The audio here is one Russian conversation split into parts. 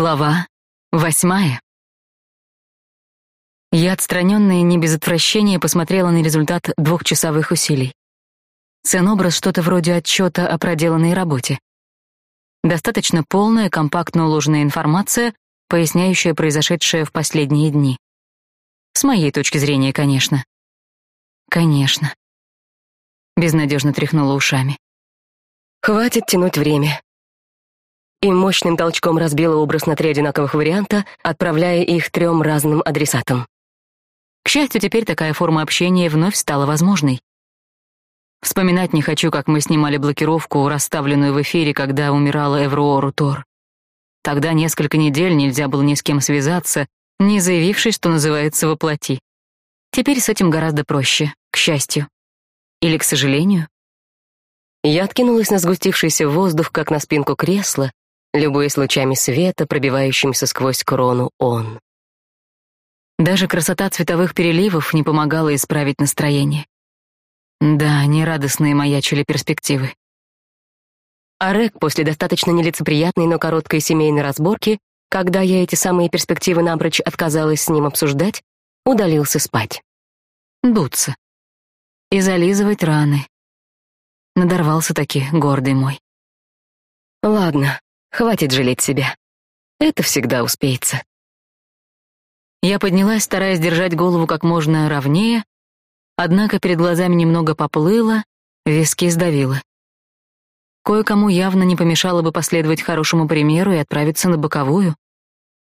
Глава восьмая. Я отстранённая не без отвращения посмотрела на результат двухчасовых усилий. Сценобраз что-то вроде отчёта о проделанной работе. Достаточно полная, компактно уложенная информация, поясняющая произошедшее в последние дни. С моей точки зрения, конечно. Конечно. Безнадежно тряхнула ушами. Хватит тянуть время и мощным толчком разбила образ на три одинаковых варианта, отправляя их трем разным адресатам. К счастью, теперь такая форма общения вновь стала возможной. Вспоминать не хочу, как мы снимали блокировку, расставленную в эфире, когда умирала Эвроору Тор. Тогда несколько недель нельзя было ни с кем связаться, не заявившись, что называется, воплоти. Теперь с этим гораздо проще, к счастью. Или к сожалению. Я откинулась на сгустившийся воздух, как на спинку кресла, любуясь лучами света, пробивающимся сквозь крону он. Даже красота цветовых переливов не помогала исправить настроение. Да, нерадостные маячили перспективы. А Рек после достаточно нелицеприятной, но короткой семейной разборки, когда я эти самые перспективы напрочь отказалась с ним обсуждать, удалился спать. Дуться. И зализывать раны. Надорвался таки гордый мой. Ладно, Хватит жалеть себя. Это всегда успеется. Я поднялась, стараясь держать голову как можно ровнее, однако перед глазами немного поплыло, виски сдавило. Кое-кому явно не помешало бы последовать хорошему примеру и отправиться на боковую.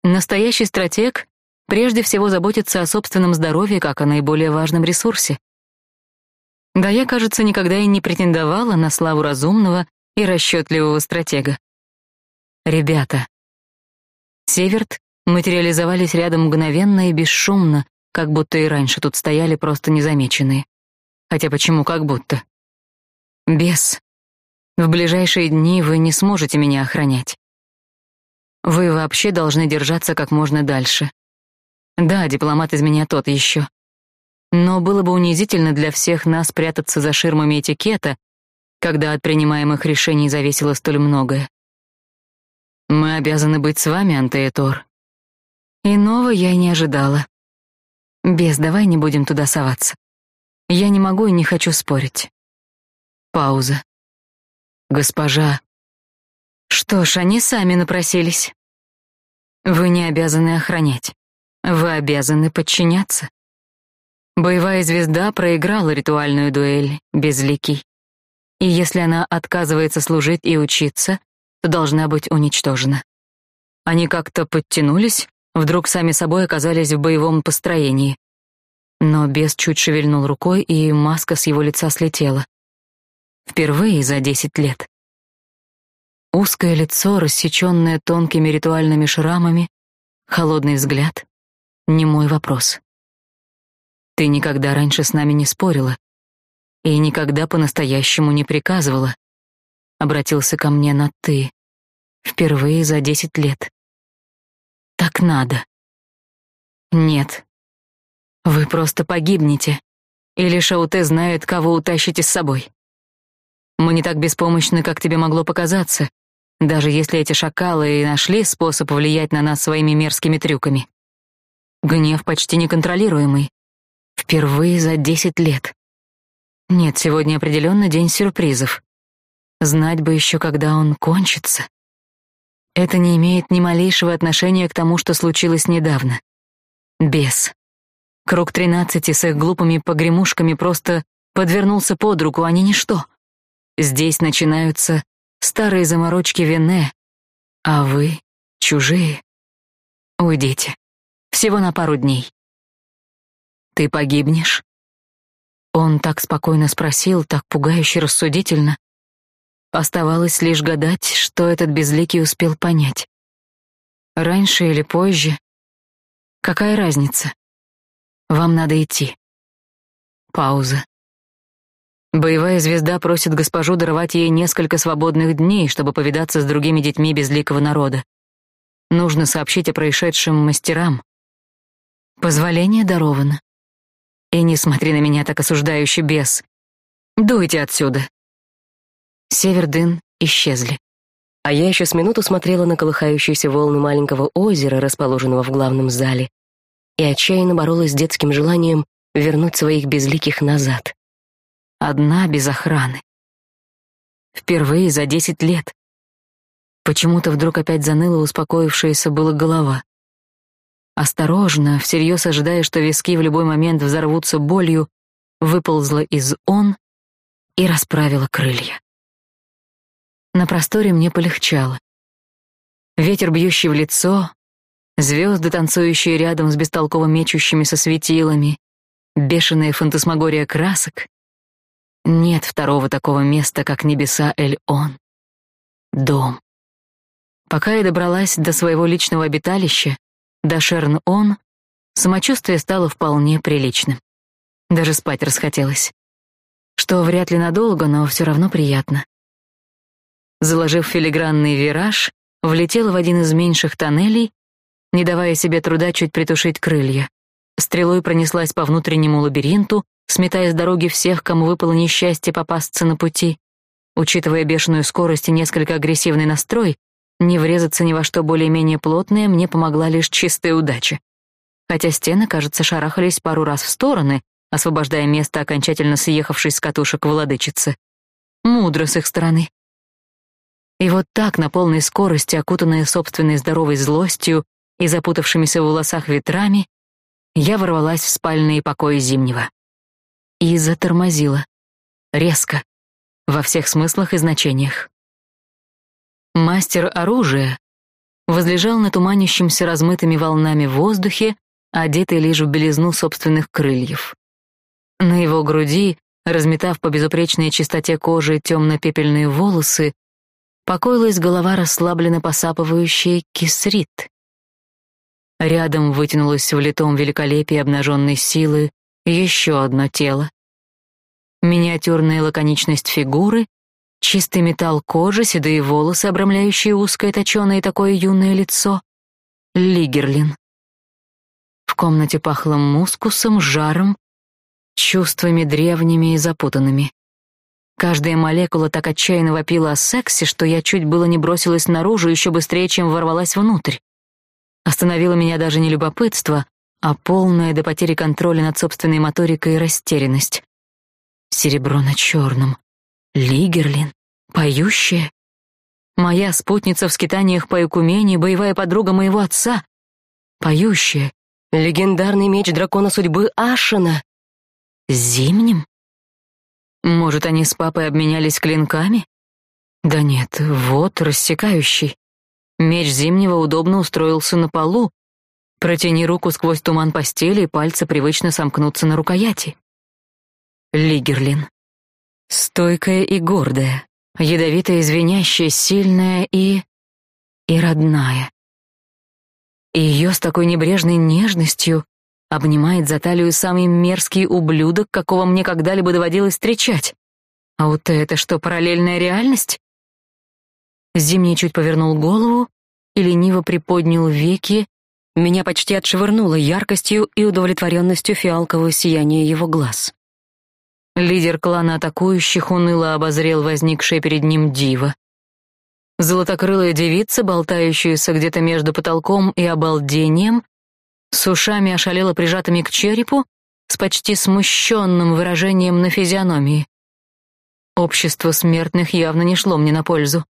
Настоящий стратег прежде всего заботится о собственном здоровье как о наиболее важном ресурсе. Да я, кажется, никогда и не претендовала на славу разумного и расчетливого стратега. Ребята. Северт материализовались рядом мгновенно и бесшумно, как будто и раньше тут стояли просто незамеченные. Хотя почему как будто? Бес. В ближайшие дни вы не сможете меня охранять. Вы вообще должны держаться как можно дальше. Да, дипломат из меня тот еще. Но было бы унизительно для всех нас прятаться за ширмами этикета, когда от принимаемых решений зависело столь многое. Мы обязаны быть с вами, Антеэтор. Иного я не ожидала. Без, давай не будем туда соваться. Я не могу и не хочу спорить. Пауза. Госпожа. Что ж, они сами напросились. Вы не обязаны охранять. Вы обязаны подчиняться. Боевая звезда проиграла ритуальную дуэль безликий. И если она отказывается служить и учиться, должна быть уничтожена. Они как-то подтянулись, вдруг сами собой оказались в боевом построении. Но бес чуть шевельнул рукой, и маска с его лица слетела. Впервые за десять лет. Узкое лицо, рассечённое тонкими ритуальными шрамами, холодный взгляд, не мой вопрос. Ты никогда раньше с нами не спорила и никогда по-настоящему не приказывала обратился ко мне на «ты». Впервые за десять лет. Так надо. Нет. Вы просто погибнете. Или Шауте знает, кого утащите с собой. Мы не так беспомощны, как тебе могло показаться, даже если эти шакалы и нашли способ влиять на нас своими мерзкими трюками. Гнев почти неконтролируемый. Впервые за десять лет. Нет, сегодня определенно день сюрпризов. Знать бы еще, когда он кончится. Это не имеет ни малейшего отношения к тому, что случилось недавно. Бес. Круг тринадцати с их глупыми погремушками просто подвернулся под руку, а не ничто. Здесь начинаются старые заморочки Вене, а вы — чужие. Уйдите. Всего на пару дней. Ты погибнешь? Он так спокойно спросил, так пугающе рассудительно, Оставалось лишь гадать, что этот безликий успел понять. Раньше или позже. Какая разница? Вам надо идти. Пауза. Боевая звезда просит госпожу даровать ей несколько свободных дней, чтобы повидаться с другими детьми безликого народа. Нужно сообщить о происшедшем мастерам. Позволение даровано. И не смотри на меня так осуждающе, бес. Дуйте отсюда. Севердын исчезли. А я еще с минуту смотрела на колыхающиеся волны маленького озера, расположенного в главном зале, и отчаянно боролась с детским желанием вернуть своих безликих назад. Одна без охраны. Впервые за десять лет. Почему-то вдруг опять заныла успокоившаяся была голова. Осторожно, всерьез ожидая, что виски в любой момент взорвутся болью, выползла из «он» и расправила крылья. На просторе мне полегчало. Ветер, бьющий в лицо, звезды, танцующие рядом с бестолково мечущимися светилами, бешеная фантасмагория красок. Нет второго такого места, как небеса Эль-Он. Дом. Пока я добралась до своего личного обиталища, до Шерн-Он, самочувствие стало вполне приличным. Даже спать расхотелось. Что вряд ли надолго, но все равно приятно. Заложив филигранный вираж, влетела в один из меньших тоннелей, не давая себе труда чуть притушить крылья. Стрелой пронеслась по внутреннему лабиринту, сметая с дороги всех, кому выпало несчастье попасться на пути. Учитывая бешеную скорость и несколько агрессивный настрой, не врезаться ни во что более-менее плотное мне помогла лишь чистая удача. Хотя стены, кажется, шарахались пару раз в стороны, освобождая место окончательно съехавшей с катушек владычицы. Мудро с их стороны. И вот так, на полной скорости, окутанная собственной здоровой злостью и запутавшимися в волосах ветрами, я ворвалась в спальные покои Зимнего. И затормозила. Резко. Во всех смыслах и значениях. Мастер оружия возлежал на туманящемся размытыми волнами в воздухе, одетый лишь в белизну собственных крыльев. На его груди, разметав по безупречной чистоте кожи темно-пепельные волосы, покоилась голова расслабленно посапывающая кисрит. Рядом вытянулось в литом великолепии обнаженной силы еще одно тело. Миниатюрная лаконичность фигуры Чистый металл кожи, седые волосы, обрамляющие узкое точёное и такое юное лицо. Лигерлин. В комнате пахло мускусом, жаром, чувствами древними и запутанными. Каждая молекула так отчаянно вопила о сексе, что я чуть было не бросилась наружу еще быстрее, чем ворвалась внутрь. Остановило меня даже не любопытство, а полная до потери контроля над собственной моторикой растерянность. Серебро на черном. Лигерлин, поющая. Моя спутница в скитаниях по Экумене, боевая подруга моего отца. Поющая. Легендарный меч дракона судьбы Ашена. Зимним? Может, они с папой обменялись клинками? Да нет, вот рассекающий. Меч Зимнего удобно устроился на полу. Протяни руку сквозь туман постели, и пальцы привычно сомкнутся на рукояти. Лигерлин. Стойкая и гордая, ядовитая, звенящая, сильная и... и родная. И ее с такой небрежной нежностью обнимает за талию самый мерзкий ублюдок, какого мне когда-либо доводилось встречать. А вот это что, параллельная реальность? Зимний чуть повернул голову и лениво приподнял веки, меня почти отшвырнуло яркостью и удовлетворенностью фиалкового сияния его глаз. Лидер клана атакующих уныло обозрел возникшее перед ним диво. Золотокрылая девица, болтающаяся где-то между потолком и обалдением, с ушами ошалела прижатыми к черепу, с почти смущенным выражением на физиономии. Общество смертных явно не шло мне на пользу.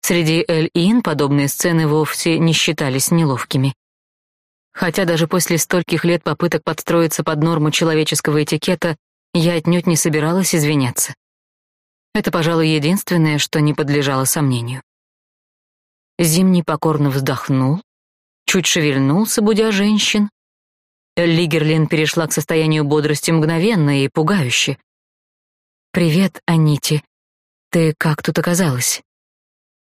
Среди Эль-Ин подобные сцены вовсе не считались неловкими. Хотя даже после стольких лет попыток подстроиться под норму человеческого этикета я отнюдь не собиралась извиняться. Это, пожалуй, единственное, что не подлежало сомнению. Зимний покорно вздохнул, чуть шевельнулся, будя женщин. Лигерлин перешла к состоянию бодрости мгновенно и пугающе. «Привет, Анити. Ты как тут оказалась?»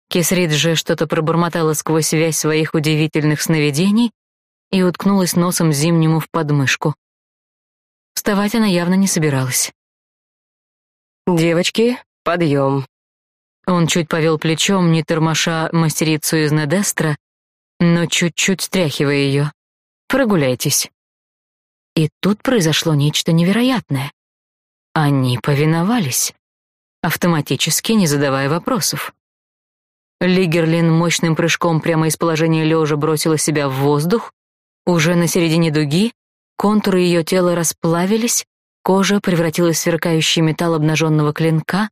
Кесрид же что-то пробормотала сквозь связь своих удивительных сновидений и уткнулась носом зимнему в подмышку. Вставать она явно не собиралась. «Девочки, подъем!» Он чуть повел плечом, не тормоша мастерицу из Недестра, но чуть-чуть стряхивая ее. «Прогуляйтесь». И тут произошло нечто невероятное. Они повиновались, автоматически не задавая вопросов. Лигерлин мощным прыжком прямо из положения лежа бросила себя в воздух. Уже на середине дуги контуры ее тела расплавились, кожа превратилась в сверкающий металл обнаженного клинка.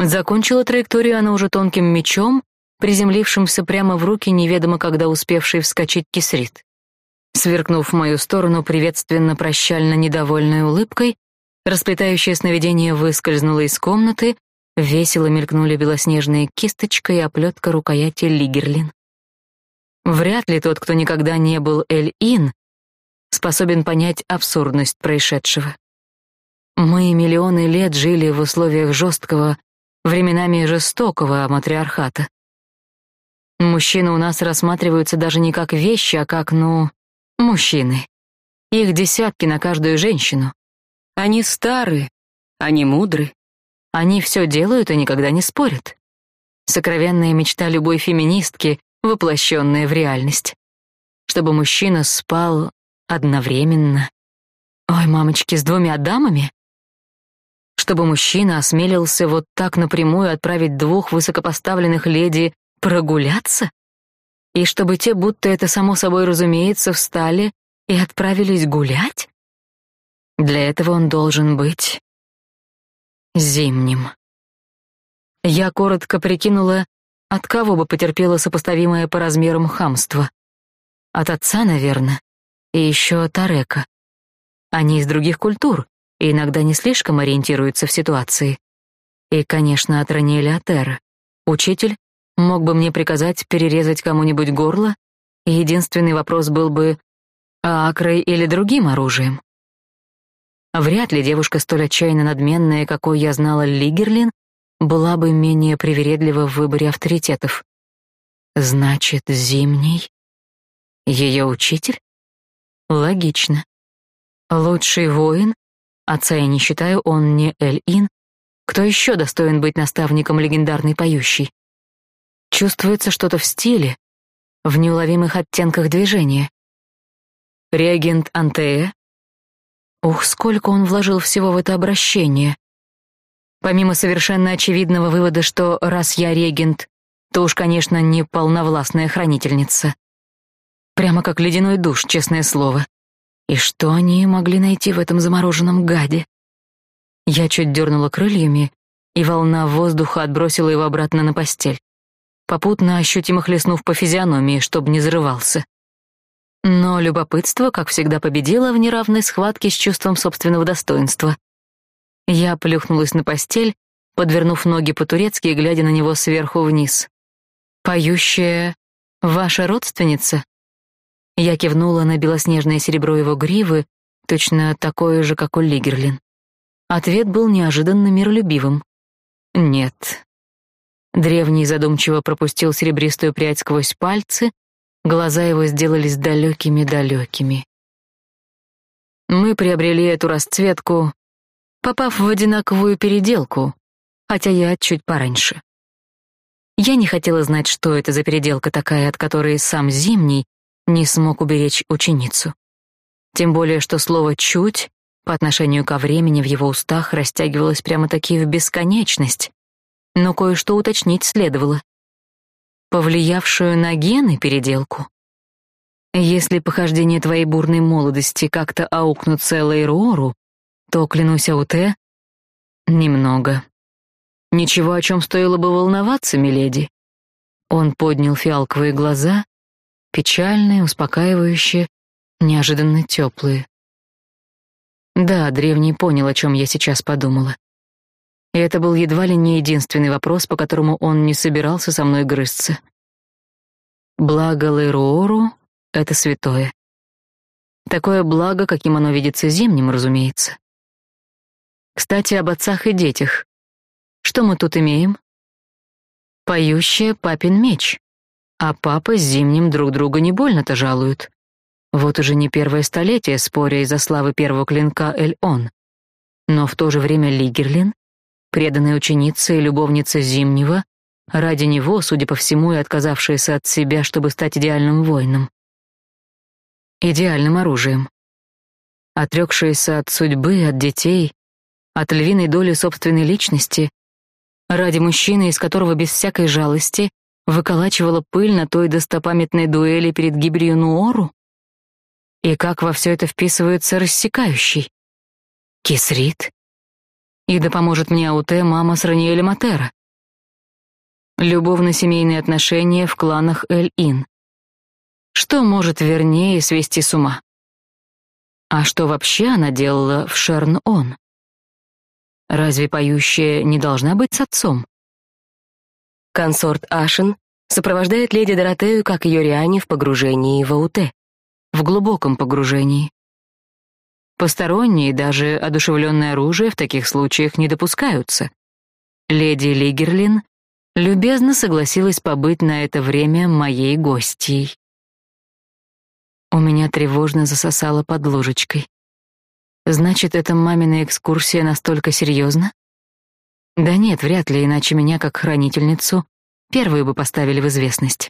Закончила траекторию она уже тонким мечом, приземлившимся прямо в руки неведомо когда успевший вскочить кисрит. Сверкнув в мою сторону приветственно-прощально недовольной улыбкой, расплетающее сновидение выскользнуло из комнаты, весело мелькнули белоснежные кисточка и оплетка рукояти Лигерлин. Вряд ли тот, кто никогда не был Эль-Ин, способен понять абсурдность происшедшего. Мы миллионы лет жили в условиях жесткого, временами жестокого матриархата. Мужчины у нас рассматриваются даже не как вещи, а как, ну, мужчины. Их десятки на каждую женщину. Они стары, они мудры. Они все делают и никогда не спорят. Сокровенная мечта любой феминистки, воплощенная в реальность. Чтобы мужчина спал одновременно. Ой, мамочки, с двумя дамами? Чтобы мужчина осмелился вот так напрямую отправить двух высокопоставленных леди прогуляться? И чтобы те, будто это само собой разумеется, встали и отправились гулять? Для этого он должен быть зимним. Я коротко прикинула, от кого бы потерпело сопоставимое по размерам хамство. От отца, наверное, и еще от Арека. Они из других культур и иногда не слишком ориентируются в ситуации. И, конечно, от Раниэля Атера. Учитель мог бы мне приказать перерезать кому-нибудь горло, и единственный вопрос был бы, а акрой или другим оружием? Вряд ли девушка столь отчаянно надменная, какой я знала Лигерлин, была бы менее привередлива в выборе авторитетов. Значит, Зимний — ее учитель? Логично. Лучший воин? Отца я не считаю, он не Эль-Ин. Кто еще достоин быть наставником легендарной поющей? Чувствуется что-то в стиле, в неуловимых оттенках движения. Реагент Антея? Ух, сколько он вложил всего в это обращение. Помимо совершенно очевидного вывода, что раз я регент, то уж, конечно, не полновластная хранительница. Прямо как ледяной душ, честное слово. И что они могли найти в этом замороженном гаде? Я чуть дернула крыльями, и волна воздуха отбросила его обратно на постель попутно ощутимо хлестнув по физиономии, чтобы не зарывался. Но любопытство, как всегда, победило в неравной схватке с чувством собственного достоинства. Я плюхнулась на постель, подвернув ноги по-турецки и глядя на него сверху вниз. «Поющая ваша родственница?» Я кивнула на белоснежное серебро его гривы, точно такое же, как у Лигерлин. Ответ был неожиданно миролюбивым. «Нет, Древний задумчиво пропустил серебристую прядь сквозь пальцы, глаза его сделались далекими-далекими. Мы приобрели эту расцветку, попав в одинаковую переделку, хотя я чуть пораньше. Я не хотела знать, что это за переделка такая, от которой сам Зимний не смог уберечь ученицу. Тем более, что слово «чуть» по отношению ко времени в его устах растягивалось прямо-таки в бесконечность, но кое-что уточнить следовало. Повлиявшую на гены переделку. Если похождения твоей бурной молодости как-то аукнутся Элэйрору, то, клянусь Ауте, немного. Ничего, о чем стоило бы волноваться, миледи. Он поднял фиалковые глаза, печальные, успокаивающие, неожиданно теплые. Да, древний понял, о чем я сейчас подумала. И это был едва ли не единственный вопрос, по которому он не собирался со мной грызться. Благо Лейруору — это святое. Такое благо, каким оно видится зимним, разумеется. Кстати, об отцах и детях. Что мы тут имеем? Поющая папин меч. А папа с зимним друг друга не больно-то жалуют. Вот уже не первое столетие, споря из-за славы первого клинка Эль-Он. Но в то же время Лигерлин преданная ученица и любовница Зимнего, ради него, судя по всему, и отказавшаяся от себя, чтобы стать идеальным воином. Идеальным оружием. Отрекшаяся от судьбы, от детей, от львиной доли собственной личности, ради мужчины, из которого без всякой жалости выколачивала пыль на той достопамятной дуэли перед гибелью Нуору? И как во все это вписывается рассекающий? Кисрит? И да поможет мне Ауте мама с Раниэлем Атера. Любовно-семейные отношения в кланах Эль-Ин. Что может вернее свести с ума? А что вообще она делала в Шерн-Он? Разве поющая не должна быть с отцом? Консорт Ашен сопровождает леди Доротею, как ее Риане, в погружении в Ауте. В глубоком погружении. Посторонние, даже одушевленное оружие в таких случаях не допускаются. Леди Лигерлин любезно согласилась побыть на это время моей гостьей. У меня тревожно засосало под ложечкой. Значит, эта мамина экскурсия настолько серьезна? Да нет, вряд ли, иначе меня, как хранительницу, первые бы поставили в известность.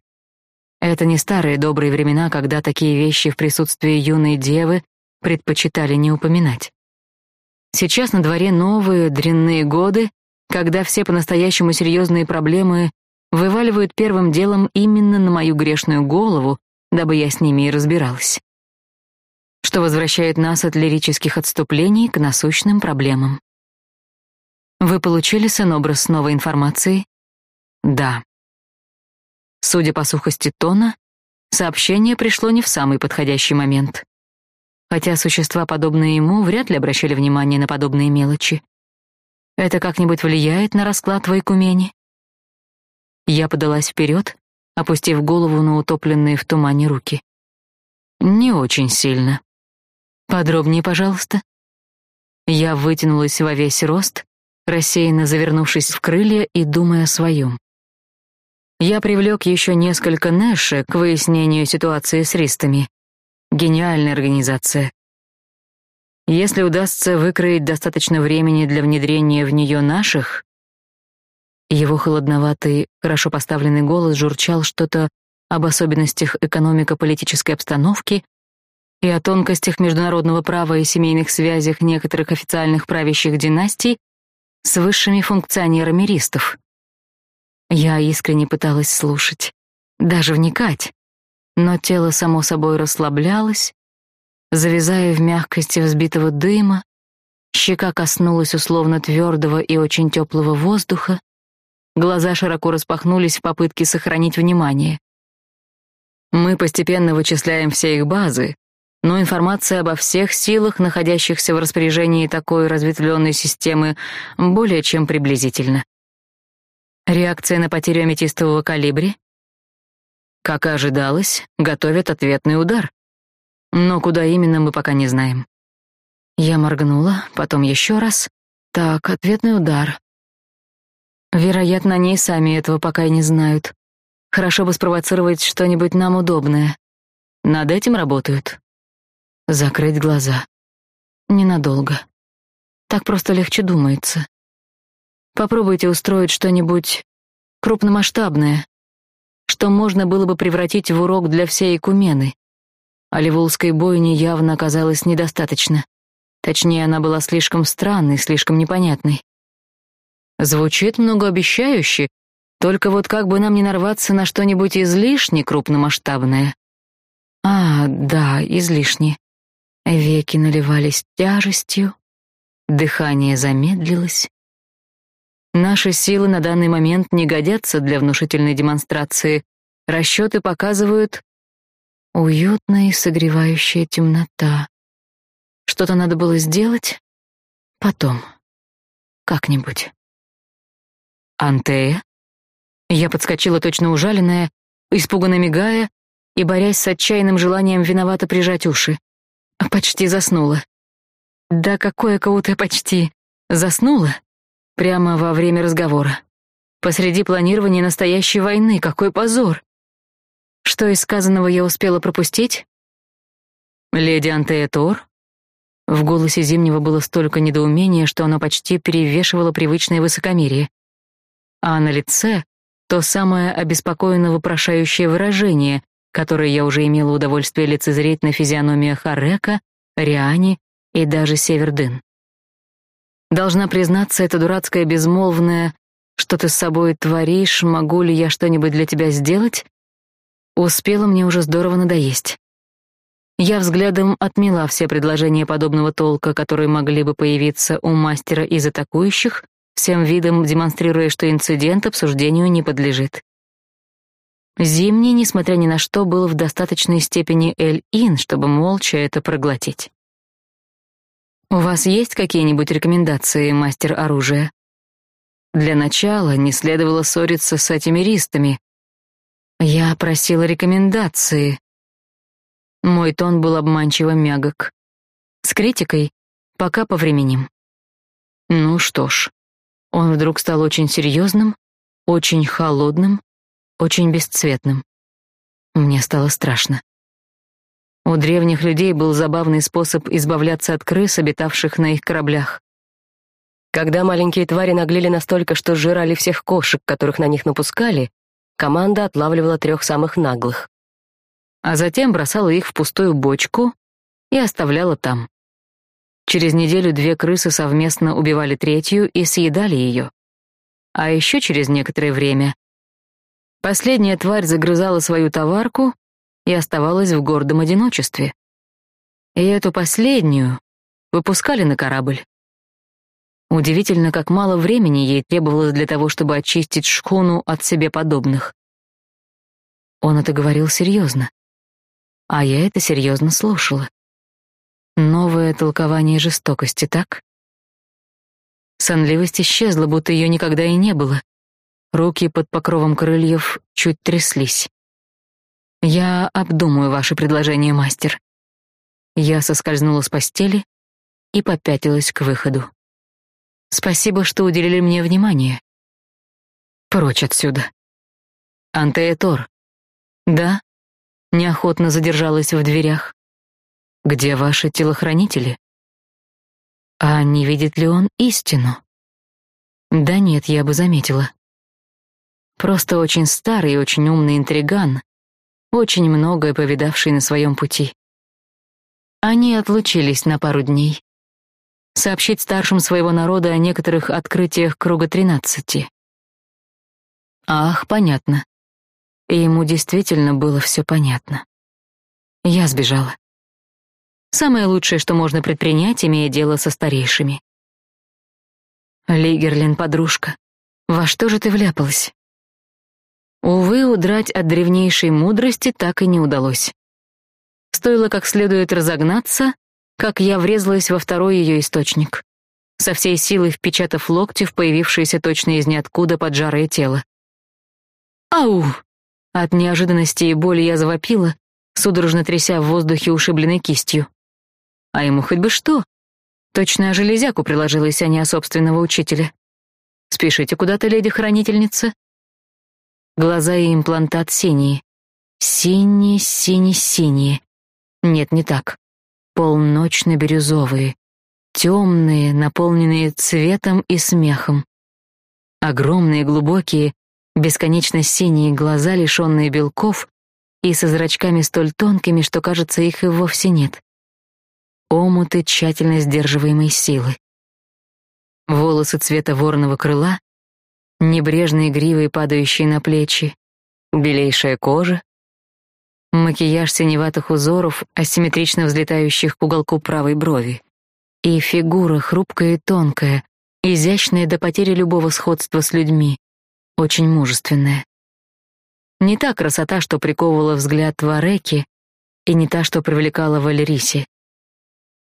Это не старые добрые времена, когда такие вещи в присутствии юной девы предпочитали не упоминать. Сейчас на дворе новые, дрянные годы, когда все по-настоящему серьезные проблемы вываливают первым делом именно на мою грешную голову, дабы я с ними и разбиралась. Что возвращает нас от лирических отступлений к насущным проблемам. Вы получили сын-образ новой информации? Да. Судя по сухости тона, сообщение пришло не в самый подходящий момент. Хотя существа, подобные ему, вряд ли обращали внимание на подобные мелочи. Это как-нибудь влияет на расклад в Айкумене? Я подалась вперед, опустив голову на утопленные в тумане руки. Не очень сильно. Подробнее, пожалуйста. Я вытянулась во весь рост, рассеянно завернувшись в крылья и думая о своем. Я привлек еще несколько Нэша к выяснению ситуации с ристами. Гениальная организация. Если удастся выкроить достаточно времени для внедрения в нее наших, его холодноватый, хорошо поставленный голос журчал что-то об особенностях экономико-политической обстановки и о тонкостях международного права и семейных связях некоторых официальных правящих династий с высшими функционерами ристов. Я искренне пыталась слушать, даже вникать, но тело само собой расслаблялось, завязая в мягкости взбитого дыма, щека коснулась условно твердого и очень теплого воздуха, Глаза широко распахнулись в попытке сохранить внимание. Мы постепенно вычисляем все их базы, но информация обо всех силах, находящихся в распоряжении такой разветвленной системы, более чем приблизительна. Реакция на потерю аметистового калибри? Как и ожидалось, готовят ответный удар. Но куда именно, мы пока не знаем. Я моргнула, потом еще раз. Так, ответный удар. Вероятно, они сами этого пока и не знают. Хорошо бы спровоцировать что-нибудь нам удобное. Над этим работают. Закрыть глаза. Ненадолго. Так просто легче думается. Попробуйте устроить что-нибудь крупномасштабное, что можно было бы превратить в урок для всей Экумены. А Ливулской бойни явно оказалось недостаточно. Точнее, она была слишком странной, слишком непонятной. Звучит многообещающе, только вот как бы нам не нарваться на что-нибудь излишне крупномасштабное. А, да, излишне. Веки наливались тяжестью, дыхание замедлилось. Наши силы на данный момент не годятся для внушительной демонстрации. Расчеты показывают уютная и согревающая темнота. Что-то надо было сделать потом, как-нибудь. Антея? Я подскочила точно ужаленная, испуганно мигая и борясь с отчаянным желанием виновато прижать уши. Почти заснула. Да какое кого-то почти. Заснула? Прямо во время разговора. Посреди планирования настоящей войны, какой позор. Что из сказанного я успела пропустить? Леди Антея? В голосе Зимнего было столько недоумения, что оно почти перевешивало привычное высокомерие а на лице то самое обеспокоенно вопрошающее выражение, которое я уже имела удовольствие лицезреть на физиономиях Арека, Риани и даже Севердын. Должна признаться, это дурацкое безмолвное что ты с собой творишь, могу ли я что-нибудь для тебя сделать, успела мне уже здорово надоесть. Я взглядом отмела все предложения подобного толка, которые могли бы появиться у мастера из атакующих, всем видом демонстрируя, что инцидент обсуждению не подлежит. Зимний, несмотря ни на что, был в достаточной степени эль-ин, чтобы молча это проглотить. «У вас есть какие-нибудь рекомендации, мастер оружия?» Для начала не следовало ссориться с этими ристами. Я просила рекомендации. Мой тон был обманчиво мягок. С критикой пока повременим. Ну что ж, он вдруг стал очень серьезным, очень холодным, очень бесцветным. Мне стало страшно. У древних людей был забавный способ избавляться от крыс, обитавших на их кораблях. Когда маленькие твари наглели настолько, что сжирали всех кошек, которых на них напускали, команда отлавливала трех самых наглых. А затем бросала их в пустую бочку и оставляла там. Через неделю две крысы совместно убивали третью и съедали ее. А еще через некоторое время Последняя тварь загрызала свою товарку и оставалась в гордом одиночестве. И эту последнюю выпускали на корабль. Удивительно, как мало времени ей требовалось для того, чтобы очистить шхуну от себе подобных. Он это говорил серьезно, а я это серьезно слушала. Новое толкование жестокости, так? Сонливость исчезла, будто ее никогда и не было. Руки под покровом крыльев чуть тряслись. «Я обдумаю ваше предложение, мастер». Я соскользнула с постели и попятилась к выходу. «Спасибо, что уделили мне внимание. Прочь отсюда». «Антеэтор». «Да?» Неохотно задержалась в дверях. «Где ваши телохранители?» «А не видит ли он истину?» «Да нет, я бы заметила». Просто очень старый и очень умный интриган, очень многое повидавший на своем пути. Они отлучились на пару дней. Сообщить старшим своего народа о некоторых открытиях круга тринадцати. Ах, понятно. И ему действительно было все понятно. Я сбежала. Самое лучшее, что можно предпринять, имея дело со старейшими. Лигерлин, подружка, во что же ты вляпалась? Увы, удрать от древнейшей мудрости так и не удалось. Стоило как следует разогнаться, как я врезалась во второй ее источник, со всей силой впечатав локти в появившееся точно из ниоткуда поджарое тело. «Ау!» От неожиданности и боли я завопила, судорожно тряся в воздухе ушибленной кистью. А ему хоть бы что. Точно о железяку приложилась, а не о собственного учителя. «Спешите куда-то, леди-хранительница?» Глаза и имплантат синие. Синие, синие, синие. Нет, не так. Полночно-бирюзовые. Темные, наполненные цветом и смехом. Огромные, глубокие, бесконечно синие глаза, лишенные белков, и со зрачками столь тонкими, что, кажется, их и вовсе нет. Омуты тщательно сдерживаемой силы. Волосы цвета ворного крыла, небрежные гривы, падающие на плечи, белейшая кожа, макияж синеватых узоров, асимметрично взлетающих к уголку правой брови, и фигура хрупкая и тонкая, изящная до потери любого сходства с людьми, очень мужественная. Не та красота, что приковывала взгляд Вареки, и не та, что привлекала Валерисе.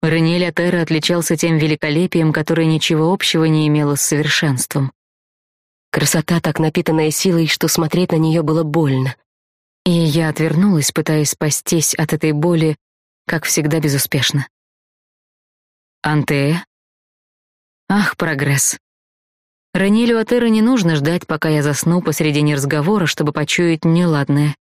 Ренель Атера отличался тем великолепием, которое ничего общего не имело с совершенством. Красота так напитанная силой, что смотреть на нее было больно. И я отвернулась, пытаясь спастись от этой боли, как всегда безуспешно. Антея? Ах, прогресс. Ранилю Атера не нужно ждать, пока я засну посредине разговора, чтобы почуять неладное.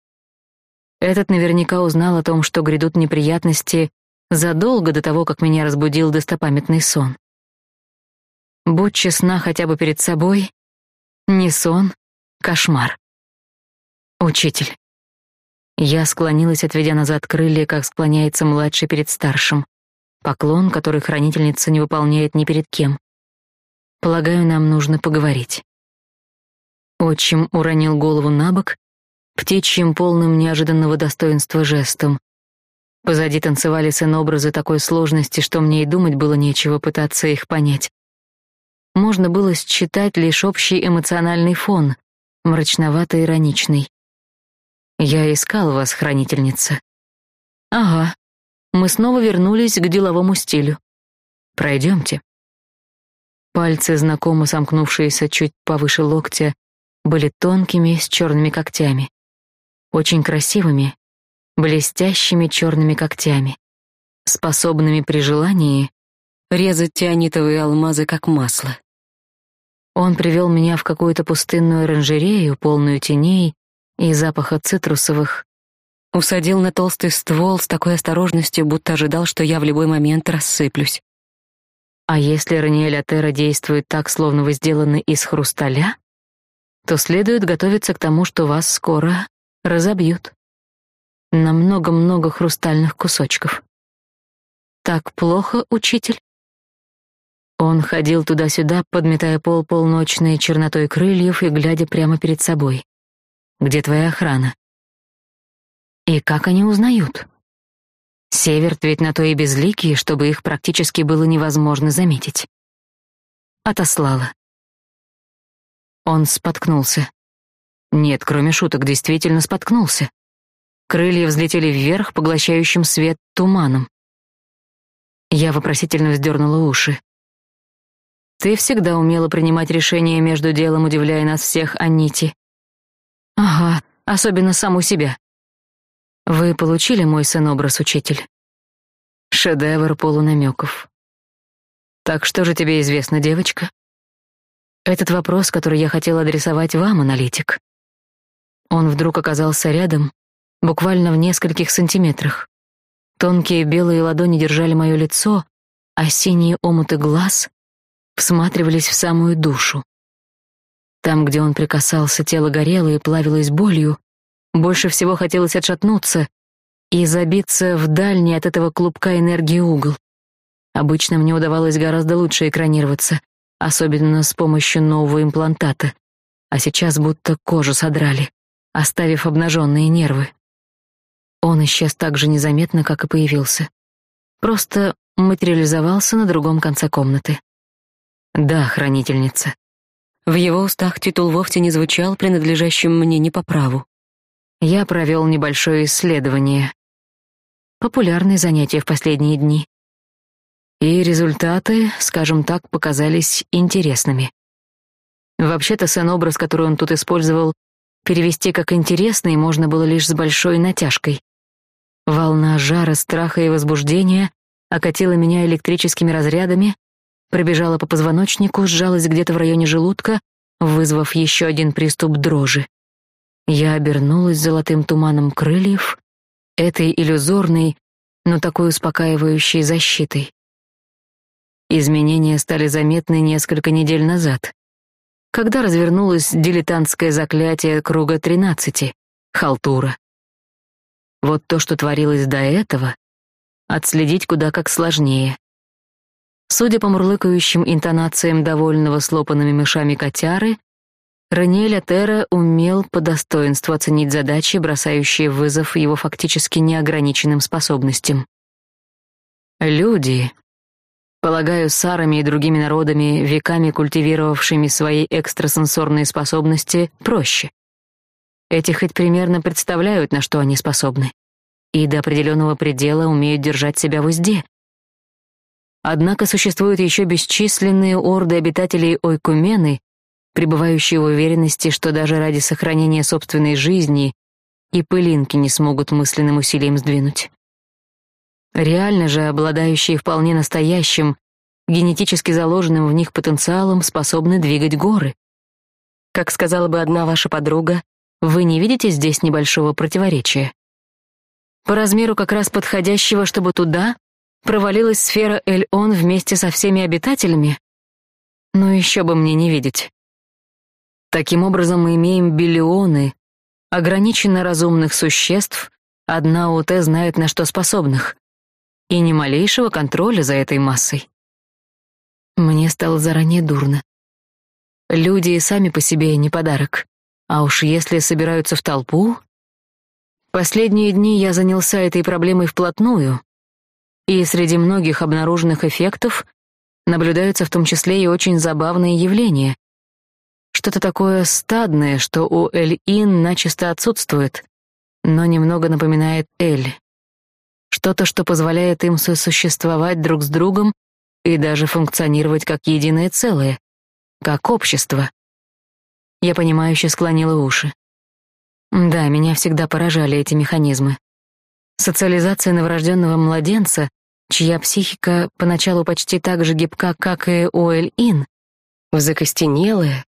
Этот наверняка узнал о том, что грядут неприятности задолго до того, как меня разбудил достопамятный сон. Будь честна хотя бы перед собой, не сон, кошмар. Учитель. Я склонилась, отведя назад крылья, как склоняется младший перед старшим. Поклон, который хранительница не выполняет ни перед кем. Полагаю, нам нужно поговорить. Отчим уронил голову на бок, птичьим полным неожиданного достоинства жестом. Позади танцевали сын-образы такой сложности, что мне и думать было нечего пытаться их понять. Можно было считать лишь общий эмоциональный фон, мрачновато-ироничный. «Я искал вас, хранительница». «Ага». Мы снова вернулись к деловому стилю. «Пройдемте». Пальцы, знакомо сомкнувшиеся чуть повыше локтя, были тонкими, с черными когтями. Очень красивыми, блестящими черными когтями, способными при желании резать тианитовые алмазы как масло. Он привел меня в какую-то пустынную оранжерею, полную теней и запаха цитрусовых, усадил на толстый ствол с такой осторожностью, будто ожидал, что я в любой момент рассыплюсь. А если Раниэль Атера действует так, словно вы сделаны из хрусталя, то следует готовиться к тому, что вас скоро разобьют на много-много хрустальных кусочков. Так плохо, учитель? Он ходил туда-сюда, подметая пол полночной чернотой крыльев и глядя прямо перед собой. Где твоя охрана? И как они узнают? Северт ведь на то и безликие, чтобы их практически было невозможно заметить. Отослала. Он споткнулся. Нет, кроме шуток, действительно споткнулся. Крылья взлетели вверх, поглощающим свет туманом. Я вопросительно вздернула уши. Ты всегда умела принимать решения между делом, удивляя нас всех, Анити. Ага, особенно саму себя. Вы получили мой сын-образ, учитель? Шедевр полунамеков. Так что же тебе известно, девочка? Этот вопрос, который я хотела адресовать вам, аналитик. Он вдруг оказался рядом, буквально в нескольких сантиметрах. Тонкие белые ладони держали мое лицо, а синие омуты глаз всматривались в самую душу. Там, где он прикасался, тело горело и плавилось болью. Больше всего хотелось отшатнуться и забиться в дальний от этого клубка энергии угол. Обычно мне удавалось гораздо лучше экранироваться, особенно с помощью нового имплантата, а сейчас будто кожу содрали, оставив обнаженные нервы. Он исчез так же незаметно, как и появился. Просто материализовался на другом конце комнаты. Да, хранительница. В его устах титул вовсе не звучал принадлежащим мне не по праву. Я провел небольшое исследование. Популярное занятие в последние дни. И результаты, скажем так, показались интересными. Вообще-то сын-образ, который он тут использовал, перевести как интересный можно было лишь с большой натяжкой. Волна жара, страха и возбуждения окатила меня электрическими разрядами, пробежала по позвоночнику, сжалась где-то в районе желудка, вызвав еще один приступ дрожи. Я обернулась золотым туманом крыльев, этой иллюзорной, но такой успокаивающей защитой. Изменения стали заметны несколько недель назад, когда развернулось дилетантское заклятие круга тринадцати, халтура. Вот то, что творилось до этого, отследить куда как сложнее. Судя по мурлыкающим интонациям довольного слопанными мышами котяры, Раниэль Атера умел по достоинству оценить задачи, бросающие вызов его фактически неограниченным способностям. Люди, полагаю, сарами и другими народами, веками культивировавшими свои экстрасенсорные способности, проще. Эти хоть примерно представляют, на что они способны, и до определенного предела умеют держать себя в узде. Однако существуют еще бесчисленные орды обитателей Ойкумены, пребывающие в уверенности, что даже ради сохранения собственной жизни и пылинки не смогут мысленным усилием сдвинуть. Реально же обладающие вполне настоящим, генетически заложенным в них потенциалом, способны двигать горы. Как сказала бы одна ваша подруга, вы не видите здесь небольшого противоречия? По размеру как раз подходящего, чтобы туда провалилась сфера Эль-Он вместе со всеми обитателями? Ну еще бы мне не видеть. Таким образом, мы имеем биллионы ограниченно разумных существ, одна УТ знает, на что способных, и ни малейшего контроля за этой массой. Мне стало заранее дурно. Люди и сами по себе не подарок. А уж если собираются в толпу... Последние дни я занялся этой проблемой вплотную, и среди многих обнаруженных эффектов наблюдаются в том числе и очень забавные явления. Что-то такое стадное, что у Эль-Ин начисто отсутствует, но немного напоминает Эль. Что-то, что позволяет им сосуществовать друг с другом и даже функционировать как единое целое, как общество. Я понимающе склонила уши. Да, меня всегда поражали эти механизмы. Социализация новорожденного младенца, чья психика поначалу почти так же гибка, как и у Эль-Ин, в закостенелое,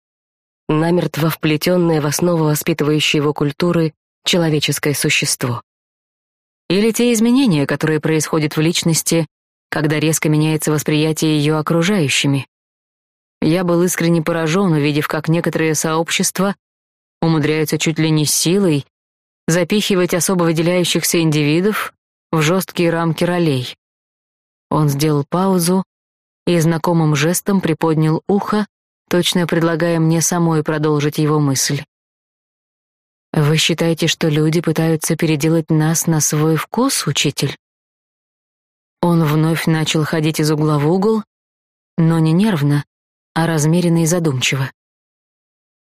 намертво вплетенное в основу воспитывающей его культуры человеческое существо. Или те изменения, которые происходят в личности, когда резко меняется восприятие ее окружающими. Я был искренне поражен, увидев, как некоторые сообщества умудряются чуть ли не силой запихивать особо выделяющихся индивидов в жесткие рамки ролей. Он сделал паузу и знакомым жестом приподнял ухо, точно предлагая мне самой продолжить его мысль. «Вы считаете, что люди пытаются переделать нас на свой вкус, учитель?» Он вновь начал ходить из угла в угол, но не нервно, а размеренно и задумчиво.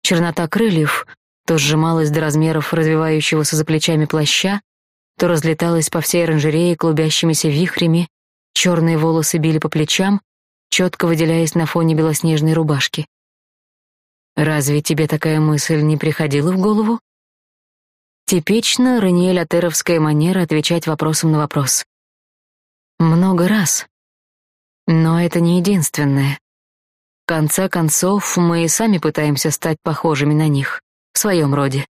Чернота крыльев то сжималась до размеров развивающегося за плечами плаща, то разлеталась по всей оранжерее клубящимися вихрями, черные волосы били по плечам, четко выделяясь на фоне белоснежной рубашки. Разве тебе такая мысль не приходила в голову? Типично Раниэль Атеровская манера отвечать вопросом на вопрос. Много раз. Но это не единственное. В конце концов, мы и сами пытаемся стать похожими на них, в своем роде.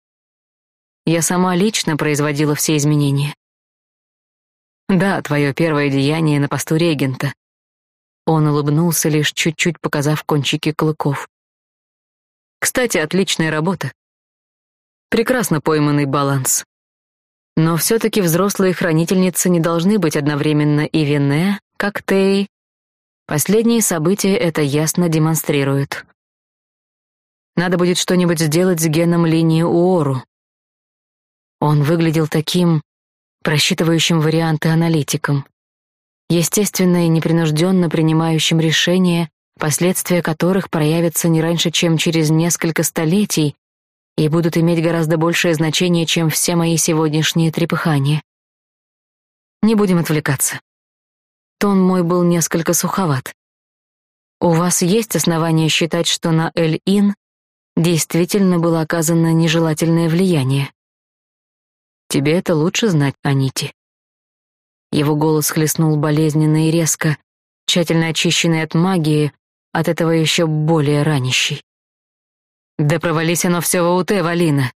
Я сама лично производила все изменения. Да, твое первое деяние на посту регента. Он улыбнулся, лишь чуть-чуть показав кончики клыков. Кстати, отличная работа. Прекрасно пойманный баланс. Но все-таки взрослые хранительницы не должны быть одновременно и Вене, как Тей. Последние события это ясно демонстрируют. Надо будет что-нибудь сделать с геном линии Уору. Он выглядел таким, просчитывающим варианты аналитиком. Естественно и непринужденно принимающим решения, последствия которых проявятся не раньше, чем через несколько столетий, и будут иметь гораздо большее значение, чем все мои сегодняшние трепыхания. Не будем отвлекаться. Тон мой был несколько суховат. У вас есть основания считать, что на Эль-Ин действительно было оказано нежелательное влияние? Тебе это лучше знать, Анити. Его голос хлестнул болезненно и резко, тщательно очищенный от магии, от этого еще более ранящий. Да провались оно все в АУТ, Валина.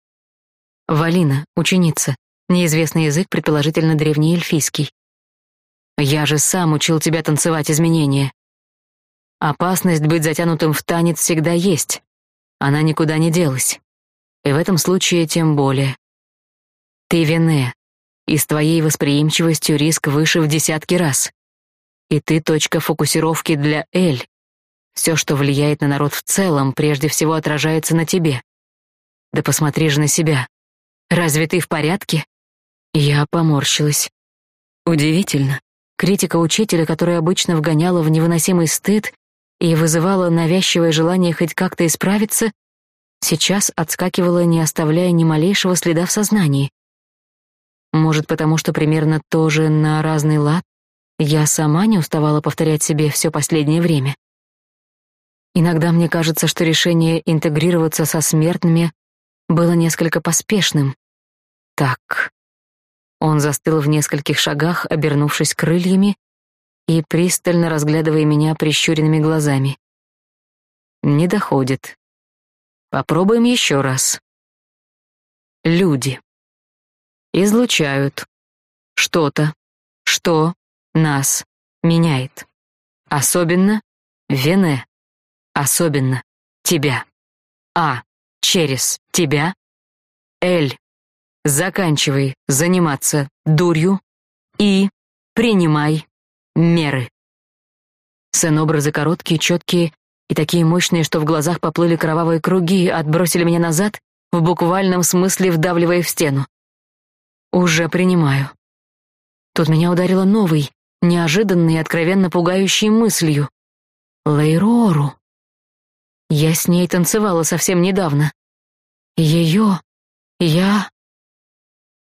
Валина, ученица. Неизвестный язык, предположительно древнеэльфийский. Я же сам учил тебя танцевать изменения. Опасность быть затянутым в танец всегда есть. Она никуда не делась. И в этом случае тем более. Ты Вене, и с твоей восприимчивостью риск выше в десятки раз. И ты точка фокусировки для Эль, все, что влияет на народ в целом, прежде всего отражается на тебе. Да посмотри же на себя. Разве ты в порядке? Я поморщилась. Удивительно. Критика учителя, которая обычно вгоняла в невыносимый стыд и вызывала навязчивое желание хоть как-то исправиться, сейчас отскакивала, не оставляя ни малейшего следа в сознании. Может, потому что примерно тоже на разный лад я сама не уставала повторять себе все последнее время. Иногда мне кажется, что решение интегрироваться со смертными было несколько поспешным. Так. Он застыл в нескольких шагах, обернувшись крыльями и пристально разглядывая меня прищуренными глазами. Не доходит. Попробуем еще раз. Люди. Излучают. Что-то, что нас меняет. Особенно Вене. Особенно тебя. А. Через тебя. Эль. Заканчивай заниматься дурью и принимай меры. Сэн-образы короткие, четкие и такие мощные, что в глазах поплыли кровавые круги, отбросили меня назад в буквальном смысле вдавливая в стену. Уже принимаю. Тут меня ударило новой, неожиданной и откровенно пугающей мыслью. Лейрору. Я с ней танцевала совсем недавно. Ее... Я...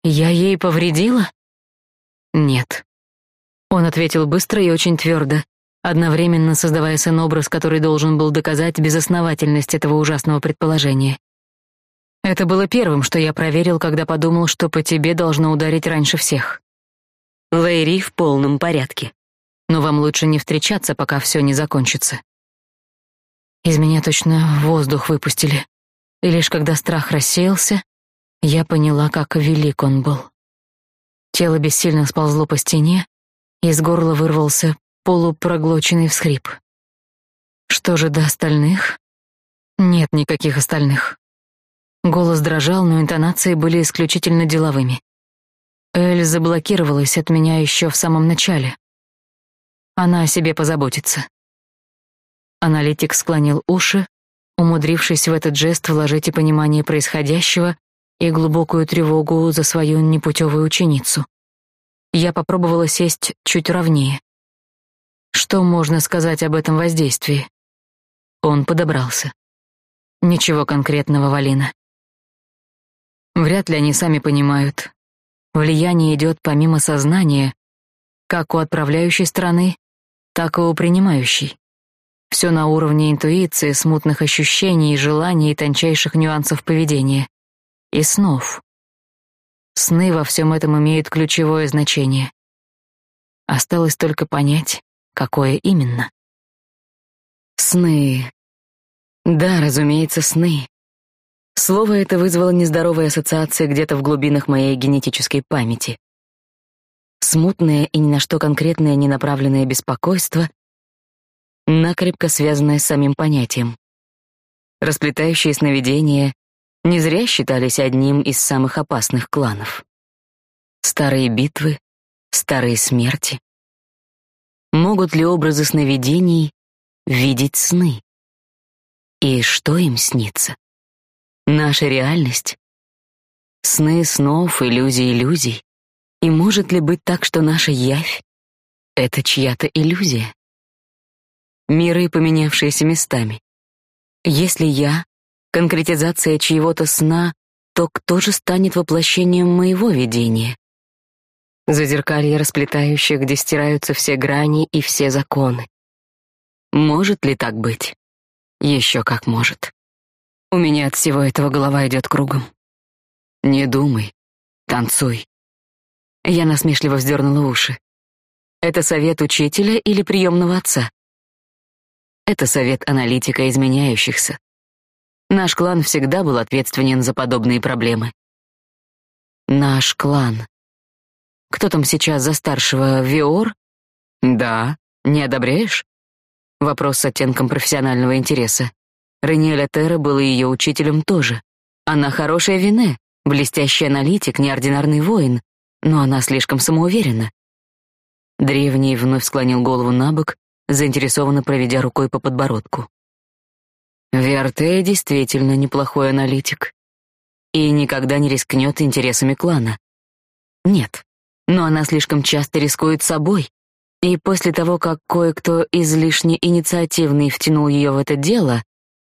Я ей повредила? Нет. Он ответил быстро и очень твердо, одновременно создавая сын-образ, который должен был доказать безосновательность этого ужасного предположения. Это было первым, что я проверил, когда подумал, что по тебе должно ударить раньше всех. Лэйри в полном порядке. Но вам лучше не встречаться, пока все не закончится. Из меня точно воздух выпустили. И лишь когда страх рассеялся, я поняла, как велик он был. Тело бессильно сползло по стене, из горла вырвался полупроглоченный всхрип. Что же до остальных? Нет никаких остальных. Голос дрожал, но интонации были исключительно деловыми. Эль заблокировалась от меня еще в самом начале. Она о себе позаботится. Аналитик склонил уши, умудрившись в этот жест вложить и понимание происходящего, и глубокую тревогу за свою непутевую ученицу. Я попробовала сесть чуть ровнее. Что можно сказать об этом воздействии? Он подобрался. Ничего конкретного, Валина. Вряд ли они сами понимают, Влияние идет помимо сознания, как у отправляющей стороны, так и у принимающей. Все на уровне интуиции, смутных ощущений, желаний и тончайших нюансов поведения. И снов. Сны во всем этом имеют ключевое значение. Осталось только понять, какое именно. Сны. Да, разумеется, сны. Слово это вызвало нездоровые ассоциации где-то в глубинах моей генетической памяти. Смутное и ни на что конкретное не направленное беспокойство, накрепко связанное с самим понятием. Расплетающие сновидения не зря считались одним из самых опасных кланов. Старые битвы, старые смерти. Могут ли образы сновидений видеть сны? И что им снится? Наша реальность? Сны снов, иллюзии иллюзий. И может ли быть так, что наша явь — это чья-то иллюзия? Миры, поменявшиеся местами. Если я — конкретизация чьего-то сна, то кто же станет воплощением моего видения? Зазеркалье расплетающее, где стираются все грани и все законы. Может ли так быть? Еще как может. У меня от всего этого голова идет кругом. Не думай, танцуй. Я насмешливо вздернула уши. Это совет учителя или приемного отца? Это совет аналитика изменяющихся. Наш клан всегда был ответственен за подобные проблемы. Наш клан. Кто там сейчас за старшего, Виор? Да, не одобряешь? Вопрос с оттенком профессионального интереса. Рениэля Терра был ее учителем тоже. Она хорошая вине, блестящий аналитик, неординарный воин, но она слишком самоуверена. Древний вновь склонил голову на бок, заинтересованно проведя рукой по подбородку. Виартея действительно неплохой аналитик и никогда не рискнет интересами клана. Нет, но она слишком часто рискует собой, и после того, как кое-кто излишне инициативный втянул ее в это дело,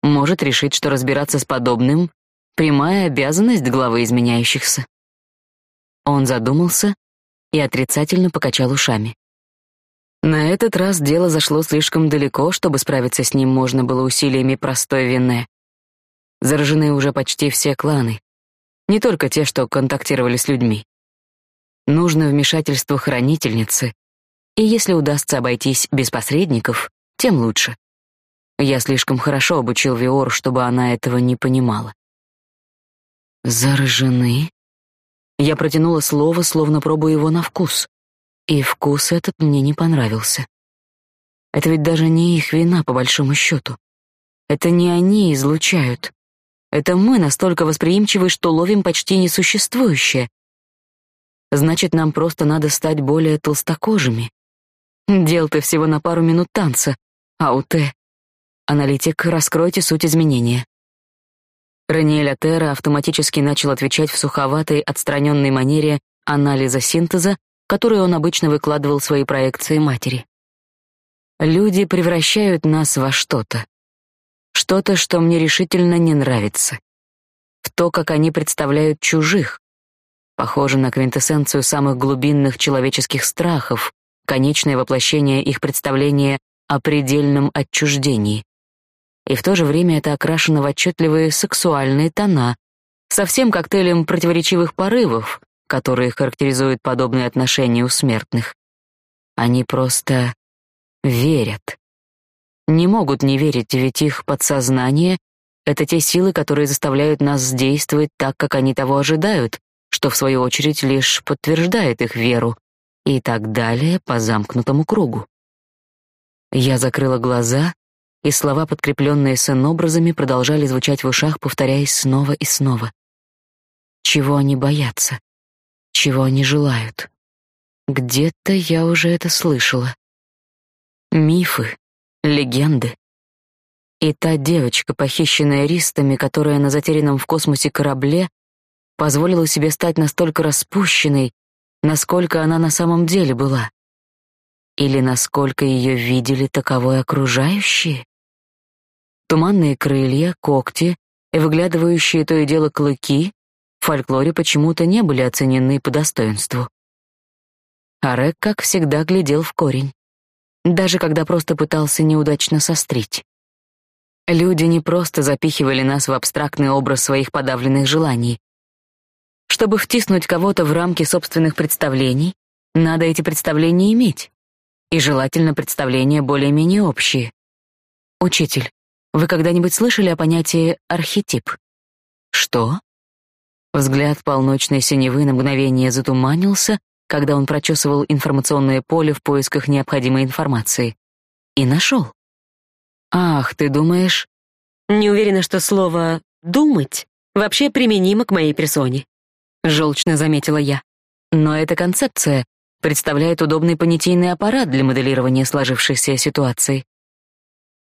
может решить, что разбираться с подобным — прямая обязанность главы изменяющихся. Он задумался и отрицательно покачал ушами. На этот раз дело зашло слишком далеко, чтобы справиться с ним можно было усилиями простой вины. Заражены уже почти все кланы, не только те, что контактировали с людьми. Нужно вмешательство хранительницы, и если удастся обойтись без посредников, тем лучше. Я слишком хорошо обучил Виор, чтобы она этого не понимала. Заражены? Я протянула слово, словно пробуя его на вкус. И вкус этот мне не понравился. Это ведь даже не их вина, по большому счету. Это не они излучают. Это мы настолько восприимчивы, что ловим почти несуществующее. Значит, нам просто надо стать более толстокожими. Дел-то всего на пару минут танца, а у Т Аналитик, раскройте суть изменения. Раниэль Атера автоматически начал отвечать в суховатой, отстраненной манере анализа синтеза, которую он обычно выкладывал свои проекции матери. Люди превращают нас во что-то. Что-то, что мне решительно не нравится. В то, как они представляют чужих. Похоже на квинтэссенцию самых глубинных человеческих страхов, конечное воплощение их представления о предельном отчуждении и в то же время это окрашено в отчетливые сексуальные тона, совсем коктейлем противоречивых порывов, которые характеризуют подобные отношения у смертных. Они просто верят. Не могут не верить, ведь их подсознание — это те силы, которые заставляют нас действовать так, как они того ожидают, что в свою очередь лишь подтверждает их веру, и так далее по замкнутому кругу. Я закрыла глаза и слова, подкрепленные сын-образами, продолжали звучать в ушах, повторяясь снова и снова. Чего они боятся? Чего они желают? Где-то я уже это слышала. Мифы, легенды. И та девочка, похищенная ристами, которая на затерянном в космосе корабле позволила себе стать настолько распущенной, насколько она на самом деле была. Или насколько ее видели таковой окружающие? Туманные крылья, когти и выглядывающие то и дело клыки в фольклоре почему-то не были оценены по достоинству. Арек, как всегда, глядел в корень, даже когда просто пытался неудачно сострить. Люди не просто запихивали нас в абстрактный образ своих подавленных желаний. Чтобы втиснуть кого-то в рамки собственных представлений, надо эти представления иметь. И желательно представления более-менее общие. Учитель, вы когда-нибудь слышали о понятии архетип? Что? Взгляд полночной синевы на мгновение затуманился, когда он прочесывал информационное поле в поисках необходимой информации. И нашел. Ах, ты думаешь? Не уверена, что слово «думать» вообще применимо к моей персоне. Желчно заметила я. Но эта концепция представляет удобный понятийный аппарат для моделирования сложившейся ситуации.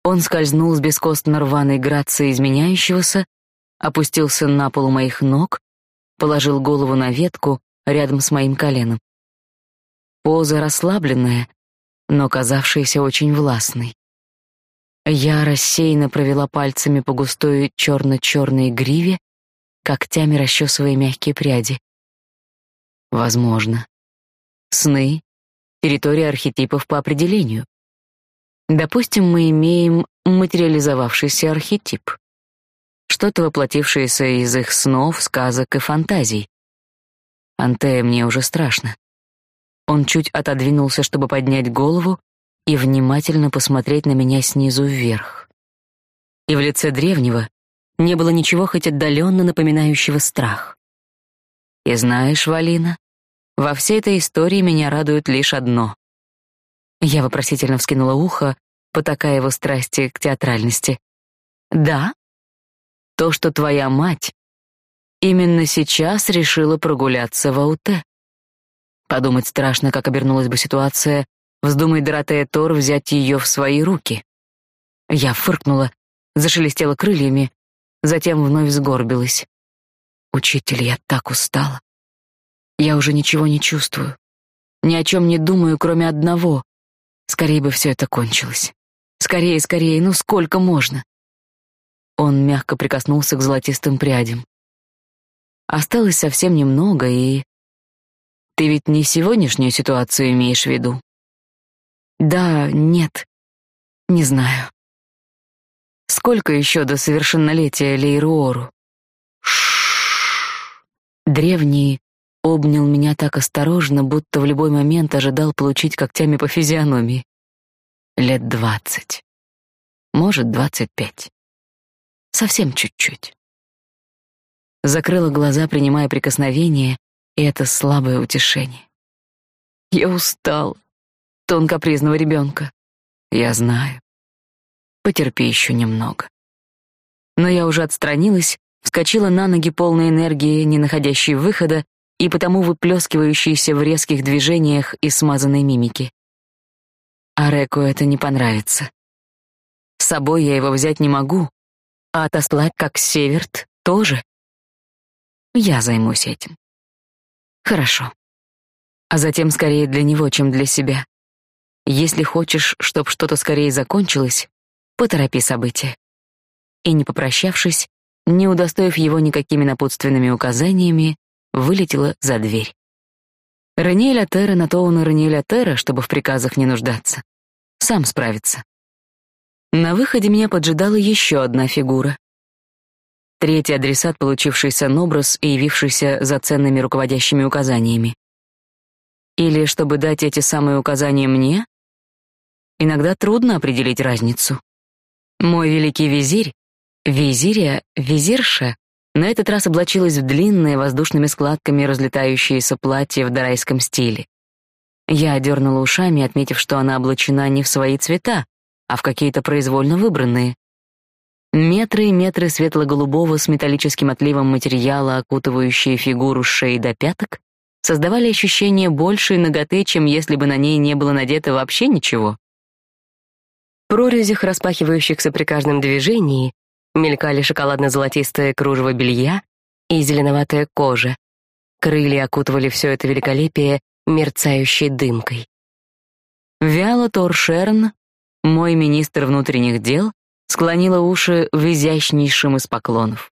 Он скользнул с бескостно рваной грацией изменяющегося, опустился на пол у моих ног, положил голову на ветку рядом с моим коленом. Поза расслабленная, но казавшаяся очень властной. Я рассеянно провела пальцами по густой черно-черной гриве, когтями расчесывая мягкие пряди. Возможно. Сны — территория архетипов по определению. Допустим, мы имеем материализовавшийся архетип. Что-то воплотившееся из их снов, сказок и фантазий. Антея мне уже страшно. Он чуть отодвинулся, чтобы поднять голову и внимательно посмотреть на меня снизу вверх. И в лице древнего не было ничего хоть отдаленно напоминающего страх. И знаешь, Валина, во всей этой истории меня радует лишь одно. Я вопросительно вскинула ухо, потакая его страсти к театральности. «Да? То, что твоя мать именно сейчас решила прогуляться в Ауте. Подумать страшно, как обернулась бы ситуация, вздумай Доротея Тор взять ее в свои руки. Я фыркнула, зашелестела крыльями, затем вновь сгорбилась. Учитель, я так устала. Я уже ничего не чувствую. Ни о чем не думаю, кроме одного. Скорее бы все это кончилось. Скорее, скорее, ну сколько можно? Он мягко прикоснулся к золотистым прядям. Осталось совсем немного, и... Ты ведь не сегодняшнюю ситуацию имеешь в виду? Да, нет. Не знаю. Сколько еще до совершеннолетия Лейруору? Древний обнял меня так осторожно, будто в любой момент ожидал получить когтями по физиономии. Лет двадцать. Может, двадцать пять. Совсем чуть-чуть. Закрыла глаза, принимая прикосновение, и это слабое утешение. Я устал. Тон капризного ребенка. Я знаю. Потерпи еще немного. Но я уже отстранилась, вскочила на ноги полной энергии, не находящей выхода, и потому выплескивающейся в резких движениях и смазанной мимике. Ареку это не понравится. С собой я его взять не могу, а отослать как северт Тоже? Я займусь этим. Хорошо. А затем скорее для него, чем для себя. Если хочешь, чтобы что-то скорее закончилось, поторопи события. И не попрощавшись, не удостоив его никакими напутственными указаниями, вылетела за дверь. Ранель Атера на то он и Ранель Атера, чтобы в приказах не нуждаться. Сам справится. На выходе меня поджидала еще одна фигура. Третий адресат, получивший сан-образ и явившийся за ценными руководящими указаниями. Или чтобы дать эти самые указания мне? Иногда трудно определить разницу. Мой великий визирь, визиря, визирша, на этот раз облачилась в длинное воздушными складками разлетающееся платье в дарайском стиле. Я дернула ушами, отметив, что она облачена не в свои цвета, а в какие-то произвольно выбранные. Метры и метры светло-голубого с металлическим отливом материала, окутывающие фигуру с шеи до пяток, создавали ощущение большей наготы, чем если бы на ней не было надето вообще ничего. В прорезях, распахивающихся при каждом движении, мелькали шоколадно-золотистое кружево белья и зеленоватая кожа. Крылья окутывали все это великолепие мерцающей дымкой. Виала Торшерн, мой министр внутренних дел, склонила уши в изящнейшем из поклонов.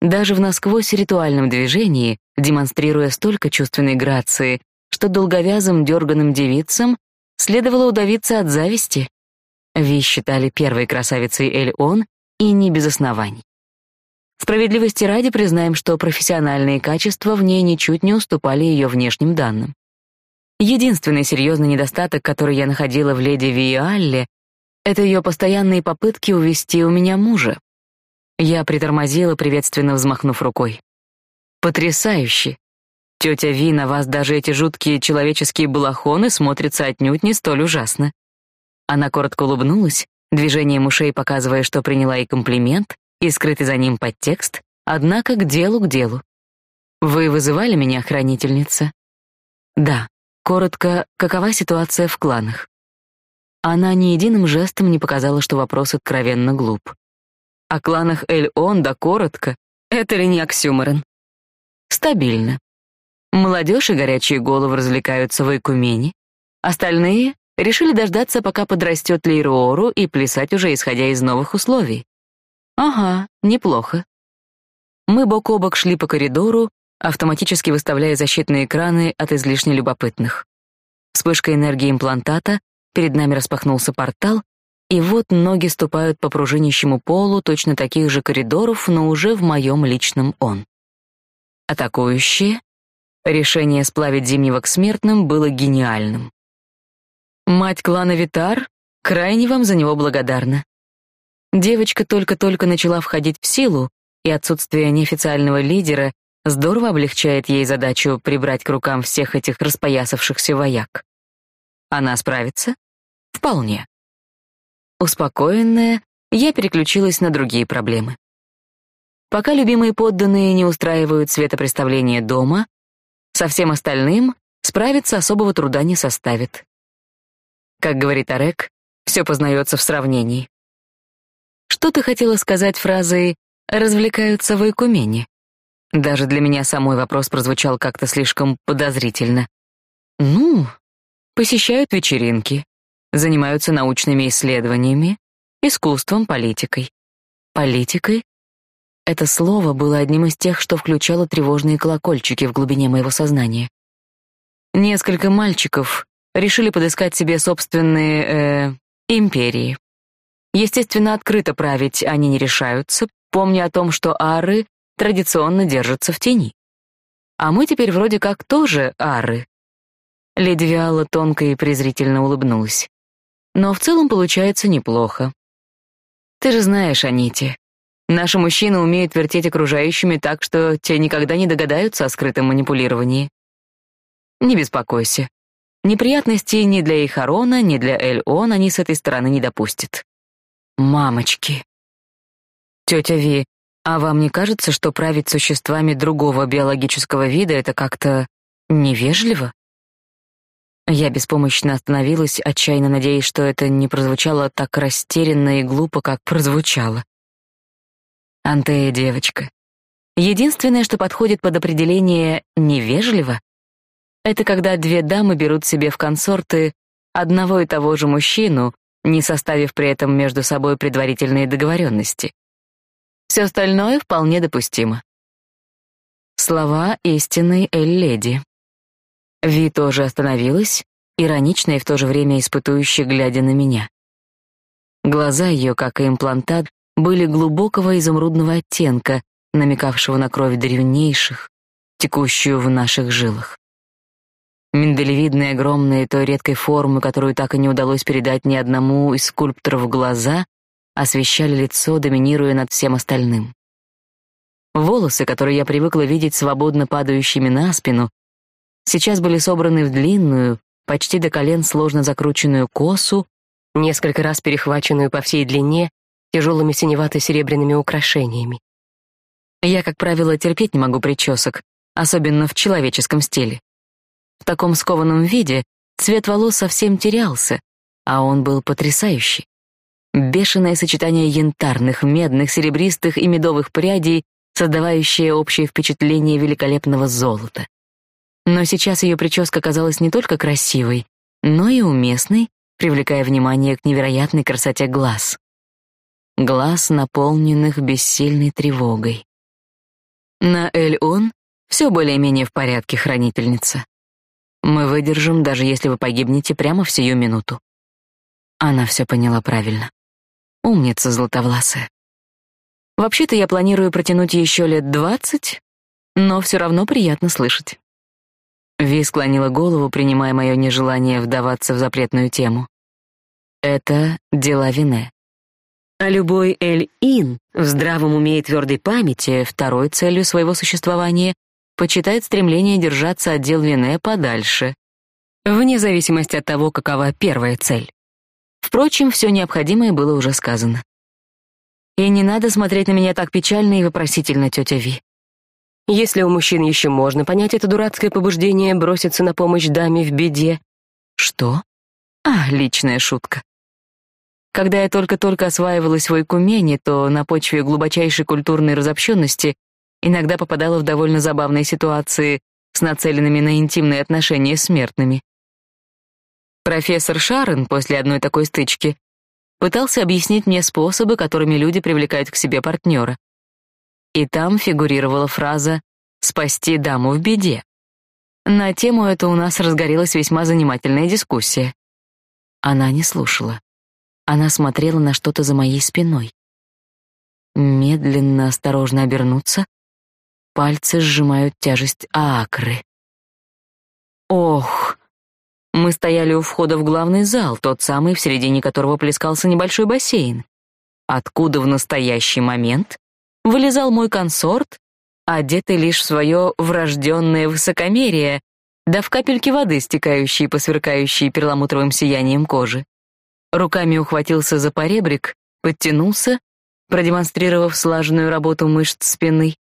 Даже в насквозь ритуальном движении, демонстрируя столько чувственной грации, что долговязым дерганым девицам следовало удавиться от зависти. Ви считали первой красавицей Эль-Он и не без оснований. Справедливости ради признаем, что профессиональные качества в ней ничуть не уступали ее внешним данным. Единственный серьезный недостаток, который я находила в леди Виалле, это ее постоянные попытки увести у меня мужа. Я притормозила, приветственно взмахнув рукой. Потрясающе! Тетя Ви, на вас даже эти жуткие человеческие балахоны смотрятся отнюдь не столь ужасно. Она коротко улыбнулась, движением ушей показывая, что приняла и комплимент, и скрытый за ним подтекст, однако к делу, к делу. Вы вызывали меня, хранительница? Да. Коротко, какова ситуация в кланах? Она ни единым жестом не показала, что вопрос откровенно глуп. О кланах Эль-Он, да коротко, это ли не оксюморон? Стабильно. Молодежь и горячие головы развлекаются в Экумене. Остальные решили дождаться, пока подрастет Лейруору и плясать уже исходя из новых условий. Ага, неплохо. Мы бок о бок шли по коридору, автоматически выставляя защитные экраны от излишне любопытных. Вспышка энергии имплантата, перед нами распахнулся портал, и вот ноги ступают по пружинящему полу точно таких же коридоров, но уже в моем личном он. Атакующие. Решение сплавить Зимнего к смертным было гениальным. Мать клана Витар крайне вам за него благодарна. Девочка только-только начала входить в силу, и отсутствие неофициального лидера здорово облегчает ей задачу прибрать к рукам всех этих распоясавшихся вояк. Она справится? Вполне. Успокоенная, я переключилась на другие проблемы. Пока любимые подданные не устраивают светопреставление дома, со всем остальным справиться особого труда не составит. Как говорит Арек, все познается в сравнении. Что ты хотела сказать фразой «развлекаются в Икумене»? Даже для меня самой вопрос прозвучал как-то слишком подозрительно. Ну, посещают вечеринки, занимаются научными исследованиями, искусством, политикой. Политикой? Это слово было одним из тех, что включало тревожные колокольчики в глубине моего сознания. Несколько мальчиков решили подыскать себе собственные, э, империи. Естественно, открыто править они не решаются, помня о том, что ары традиционно держатся в тени. А мы теперь вроде как тоже ары. Леди Виала тонко и презрительно улыбнулась. Но в целом получается неплохо. Ты же знаешь, Анити, наши мужчины умеют вертеть окружающими так, что те никогда не догадаются о скрытом манипулировании. Не беспокойся, Неприятностей ни для Ихарона, ни для Эль-Он они с этой стороны не допустят. Мамочки. Тетя Ви, а вам не кажется, что править существами другого биологического вида это как-то невежливо? Я беспомощно остановилась, отчаянно надеясь, что это не прозвучало так растерянно и глупо, как прозвучало. Антея девочка, Единственное, что подходит под определение «невежливо», это когда две дамы берут себе в консорты одного и того же мужчину, не составив при этом между собой предварительные договоренности. Все остальное вполне допустимо. Слова истинной Эль-Леди. Ви тоже остановилась, иронично и в то же время испытующе глядя на меня. Глаза ее, как и имплантат, были глубокого изумрудного оттенка, намекавшего на кровь древнейших, текущую в наших жилах. Миндалевидные огромные той редкой формы, которую так и не удалось передать ни одному из скульпторов глаза, освещали лицо, доминируя над всем остальным. Волосы, которые я привыкла видеть свободно падающими на спину, сейчас были собраны в длинную, почти до колен сложно закрученную косу, несколько раз перехваченную по всей длине тяжелыми синевато-серебряными украшениями. Я, как правило, терпеть не могу причесок, особенно в человеческом стиле. В таком скованном виде цвет волос совсем терялся, а он был потрясающий. Бешеное сочетание янтарных, медных, серебристых и медовых прядей, создавающее общее впечатление великолепного золота. Но сейчас ее прическа казалась не только красивой, но и уместной, привлекая внимание к невероятной красоте глаз. Глаз, наполненных бессильной тревогой. На Эль-Он все более-менее в порядке, хранительница. Мы выдержим, даже если вы погибнете прямо в сию минуту. Она все поняла правильно. Умница златовласая. Вообще-то я планирую протянуть еще лет двадцать, но все равно приятно слышать. Ви склонила голову, принимая мое нежелание вдаваться в запретную тему. Это дела Вине. А любой Эль-Ин в здравом уме и твердой памяти второй целью своего существования почитает стремление держаться от дел Вине подальше, вне зависимости от того, какова первая цель. Впрочем, все необходимое было уже сказано. И не надо смотреть на меня так печально и вопросительно, тетя Ви. Если у мужчин еще можно понять это дурацкое побуждение броситься на помощь даме в беде. Что? А, личная шутка. Когда я только-только осваивалась в Ойкумене, то на почве глубочайшей культурной разобщенности иногда попадала в довольно забавные ситуации с нацеленными на интимные отношения смертными. Профессор Шарен после одной такой стычки пытался объяснить мне способы, которыми люди привлекают к себе партнера. И там фигурировала фраза «спасти даму в беде». На тему эту у нас разгорелась весьма занимательная дискуссия. Она не слушала. Она смотрела на что-то за моей спиной. Медленно, осторожно обернуться. Пальцы сжимают тяжесть Аакры. Ох! Мы стояли у входа в главный зал, тот самый, в середине которого плескался небольшой бассейн. Откуда в настоящий момент вылезал мой консорт, одетый лишь в свое врожденное высокомерие, да в капельки воды, стекающие по сверкающей перламутровым сиянием кожи руками ухватился за поребрик, подтянулся, продемонстрировав слаженную работу мышц спины,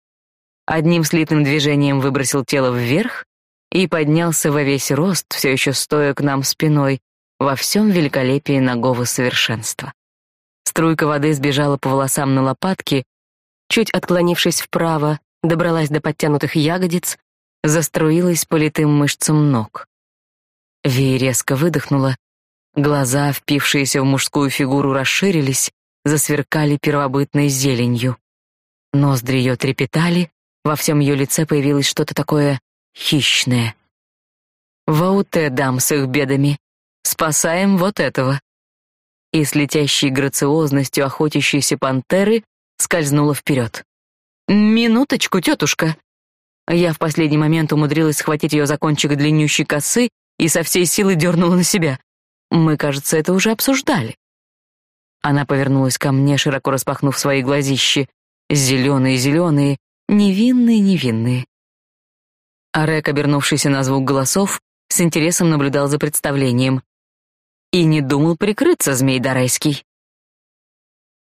одним слитным движением выбросил тело вверх и поднялся во весь рост, все еще стоя к нам спиной, во всем великолепии нагого совершенства. Струйка воды сбежала по волосам на лопатки, чуть отклонившись вправо, добралась до подтянутых ягодиц, заструилась по литым мышцам ног. Ви резко выдохнула Глаза, впившиеся в мужскую фигуру, расширились, засверкали первобытной зеленью. Ноздри ее трепетали, во всем ее лице появилось что-то такое хищное. «Вауте, дам с их бедами, спасаем вот этого!» И с летящей грациозностью охотящейся пантеры скользнула вперед. «Минуточку, тетушка!» Я в последний момент умудрилась схватить ее за кончик длиннющей косы и со всей силы дернула на себя. Мы, кажется, это уже обсуждали. Она повернулась ко мне, широко распахнув свои глазищи. Зеленые-зеленые, невинные-невинные. Арек, обернувшийся на звук голосов, с интересом наблюдал за представлением. И не думал прикрыться, змей Дарайский.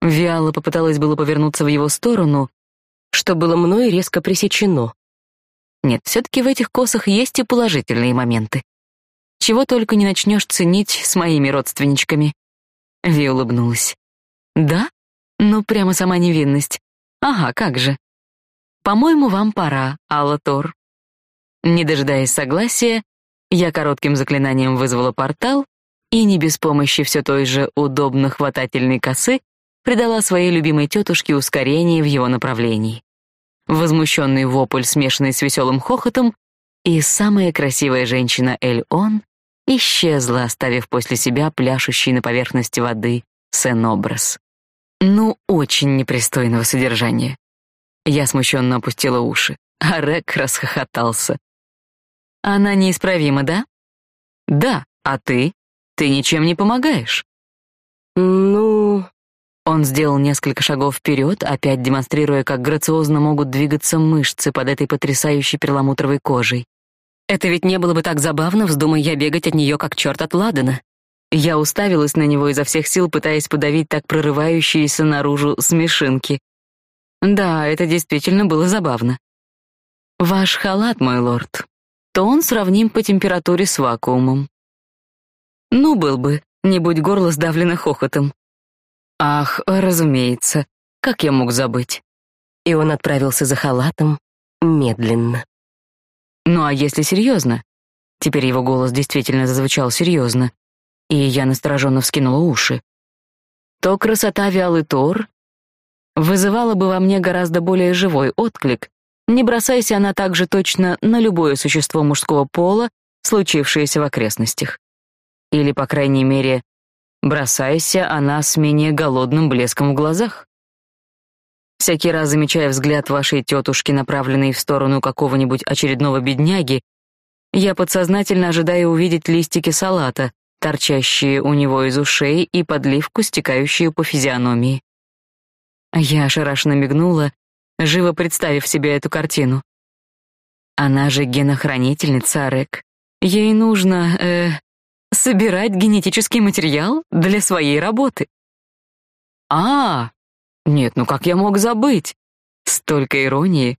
Виала попыталась было повернуться в его сторону, что было мной резко пресечено. Нет, все-таки в этих косах есть и положительные моменты. Чего только не начнешь ценить с моими родственничками. Ви улыбнулась. Да? Ну, прямо сама невинность. Ага, как же. По-моему, вам пора, Алла Тор. Не дожидаясь согласия, я коротким заклинанием вызвала портал и не без помощи все той же удобно хватательной косы придала своей любимой тетушке ускорение в его направлении. Возмущенный вопль, смешанный с веселым хохотом, и самая красивая женщина Эль-Он исчезла, оставив после себя пляшущий на поверхности воды сцен-образ. Ну, очень непристойного содержания. Я смущенно опустила уши, а Рек расхохотался. Она неисправима, да? Да, а ты? Ты ничем не помогаешь. Ну, он сделал несколько шагов вперед, опять демонстрируя, как грациозно могут двигаться мышцы под этой потрясающей перламутровой кожей. Это ведь не было бы так забавно, вздумай я бегать от нее, как черт от Ладана. Я уставилась на него изо всех сил, пытаясь подавить так прорывающиеся наружу смешинки. Да, это действительно было забавно. Ваш халат, мой лорд, то он сравним по температуре с вакуумом. Ну, был бы, не будь горло сдавлено хохотом. Ах, разумеется, как я мог забыть? И он отправился за халатом медленно. Ну а если серьезно? Теперь его голос действительно зазвучал серьезно, и я настороженно вскинула уши. То красота Виалы Тор вызывала бы во мне гораздо более живой отклик, не бросайся она так же точно на любое существо мужского пола, случившееся в окрестностях. Или, по крайней мере, бросайся она с менее голодным блеском в глазах. Всякий раз замечая взгляд вашей тетушки, направленный в сторону какого-нибудь очередного бедняги, я подсознательно ожидаю увидеть листики салата, торчащие у него из ушей и подливку, стекающую по физиономии. Я ошарашенно мигнула, живо представив себе эту картину. Она же генохранительница Рек. Ей нужно, э, собирать генетический материал для своей работы. А, нет, ну как я мог забыть? Столько иронии.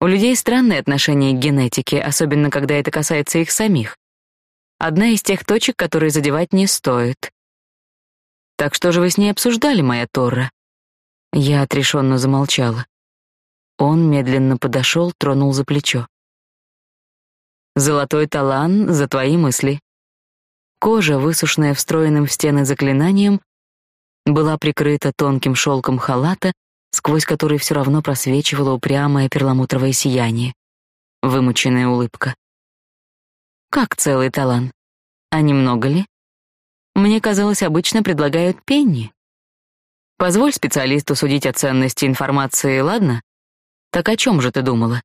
У людей странное отношение к генетике, особенно когда это касается их самих. Одна из тех точек, которые задевать не стоит. Так что же вы с ней обсуждали, моя Торра? Я отрешенно замолчала. Он медленно подошел, тронул за плечо. Золотой талан за твои мысли. Кожа, высушенная встроенным в стены заклинанием, была прикрыта тонким шелком халата, сквозь который все равно просвечивало упрямое перламутровое сияние. Вымученная улыбка. Как целый талант? А немного ли? Мне казалось, обычно предлагают пенни. Позволь специалисту судить о ценности информации, ладно? Так о чем же ты думала?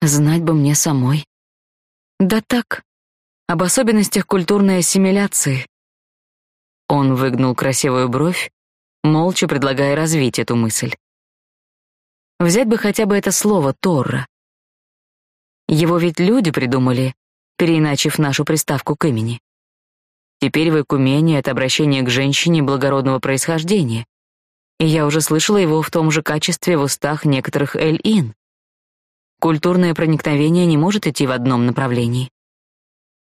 Знать бы мне самой. Да так, об особенностях культурной ассимиляции. Он выгнул красивую бровь, молча предлагая развить эту мысль. Взять бы хотя бы это слово «торра». Его ведь люди придумали, переиначив нашу приставку к имени. Теперь в Экумене это обращение к женщине благородного происхождения. И я уже слышала его в том же качестве в устах некоторых эль-ин. Культурное проникновение не может идти в одном направлении.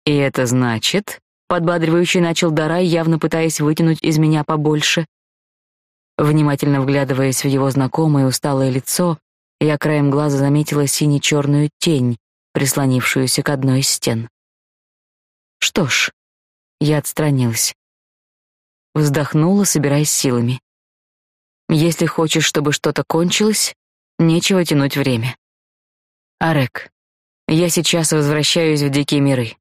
И это значит, подбадривающий начал Дарай, явно пытаясь вытянуть из меня побольше. Внимательно вглядываясь в его знакомое усталое лицо, я краем глаза заметила сине-черную тень, прислонившуюся к одной из стен. Что ж, я отстранилась. Вздохнула, собираясь силами. Если хочешь, чтобы что-то кончилось, нечего тянуть время. Арек, я сейчас возвращаюсь в дикие миры.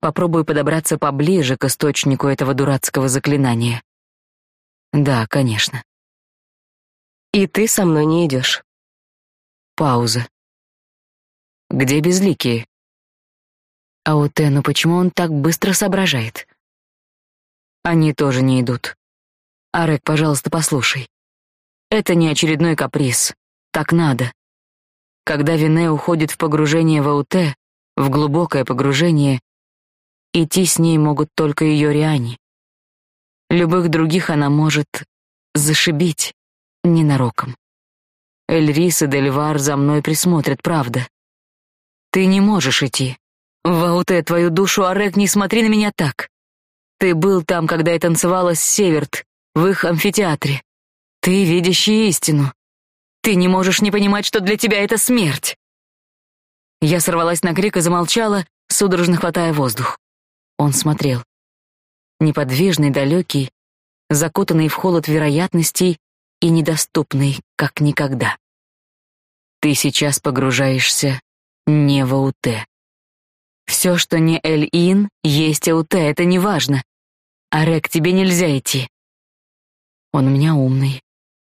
Попробую подобраться поближе к источнику этого дурацкого заклинания. Да, конечно. И ты со мной не идешь. Пауза. Где безликие? Аутену, почему он так быстро соображает? Они тоже не идут. Арек, пожалуйста, послушай. Это не очередной каприз. Так надо. Когда Вине уходит в погружение в Ауте, в глубокое погружение, Идти с ней могут только ее Риани. Любых других она может зашибить ненароком. Эльрис и Дельвар за мной присмотрят, правда. Ты не можешь идти. Вауте, твою душу, Арек, не смотри на меня так. Ты был там, когда я танцевала с Северт, в их амфитеатре. Ты видящий истину. Ты не можешь не понимать, что для тебя это смерть!» Я сорвалась на крик и замолчала, судорожно хватая воздух. Он смотрел. Неподвижный, далекий, закутанный в холод вероятностей и недоступный, как никогда. Ты сейчас погружаешься не в АУТ. Все, что не Эль-Ин, есть АУТ, это не важно. Арек, тебе нельзя идти. Он у меня умный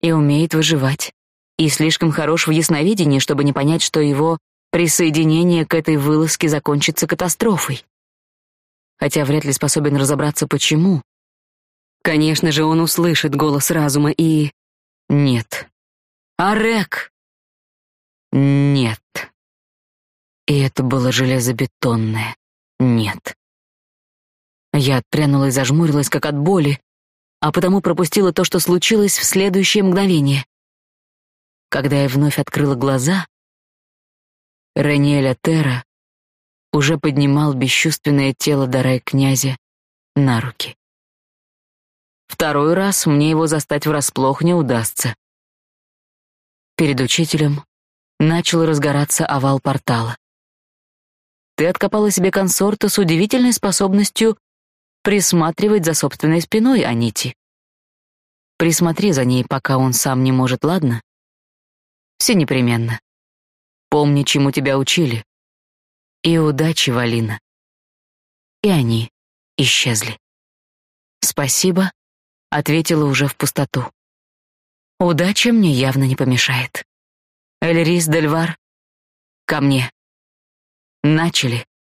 и умеет выживать, и слишком хорош в ясновидении, чтобы не понять, что его присоединение к этой вылазке закончится катастрофой. Хотя вряд ли способен разобраться, почему. Конечно же, он услышит голос разума и... Нет. Арек! Нет. И это было железобетонное «нет». Я отпрянула и зажмурилась, как от боли, а потому пропустила то, что случилось в следующее мгновение. Когда я вновь открыла глаза, Раниэля Тера уже поднимал бесчувственное тело Дарай князя на руки. Второй раз мне его застать врасплох не удастся. Перед учителем начал разгораться овал портала. Ты откопала себе консорта с удивительной способностью присматривать за собственной спиной, Анити. Присмотри за ней, пока он сам не может, ладно? Все непременно. Помни, чему тебя учили. И удачи, Валина. И они исчезли. Спасибо, ответила уже в пустоту. Удача мне явно не помешает. Эльрис Дельвар, ко мне. Начали.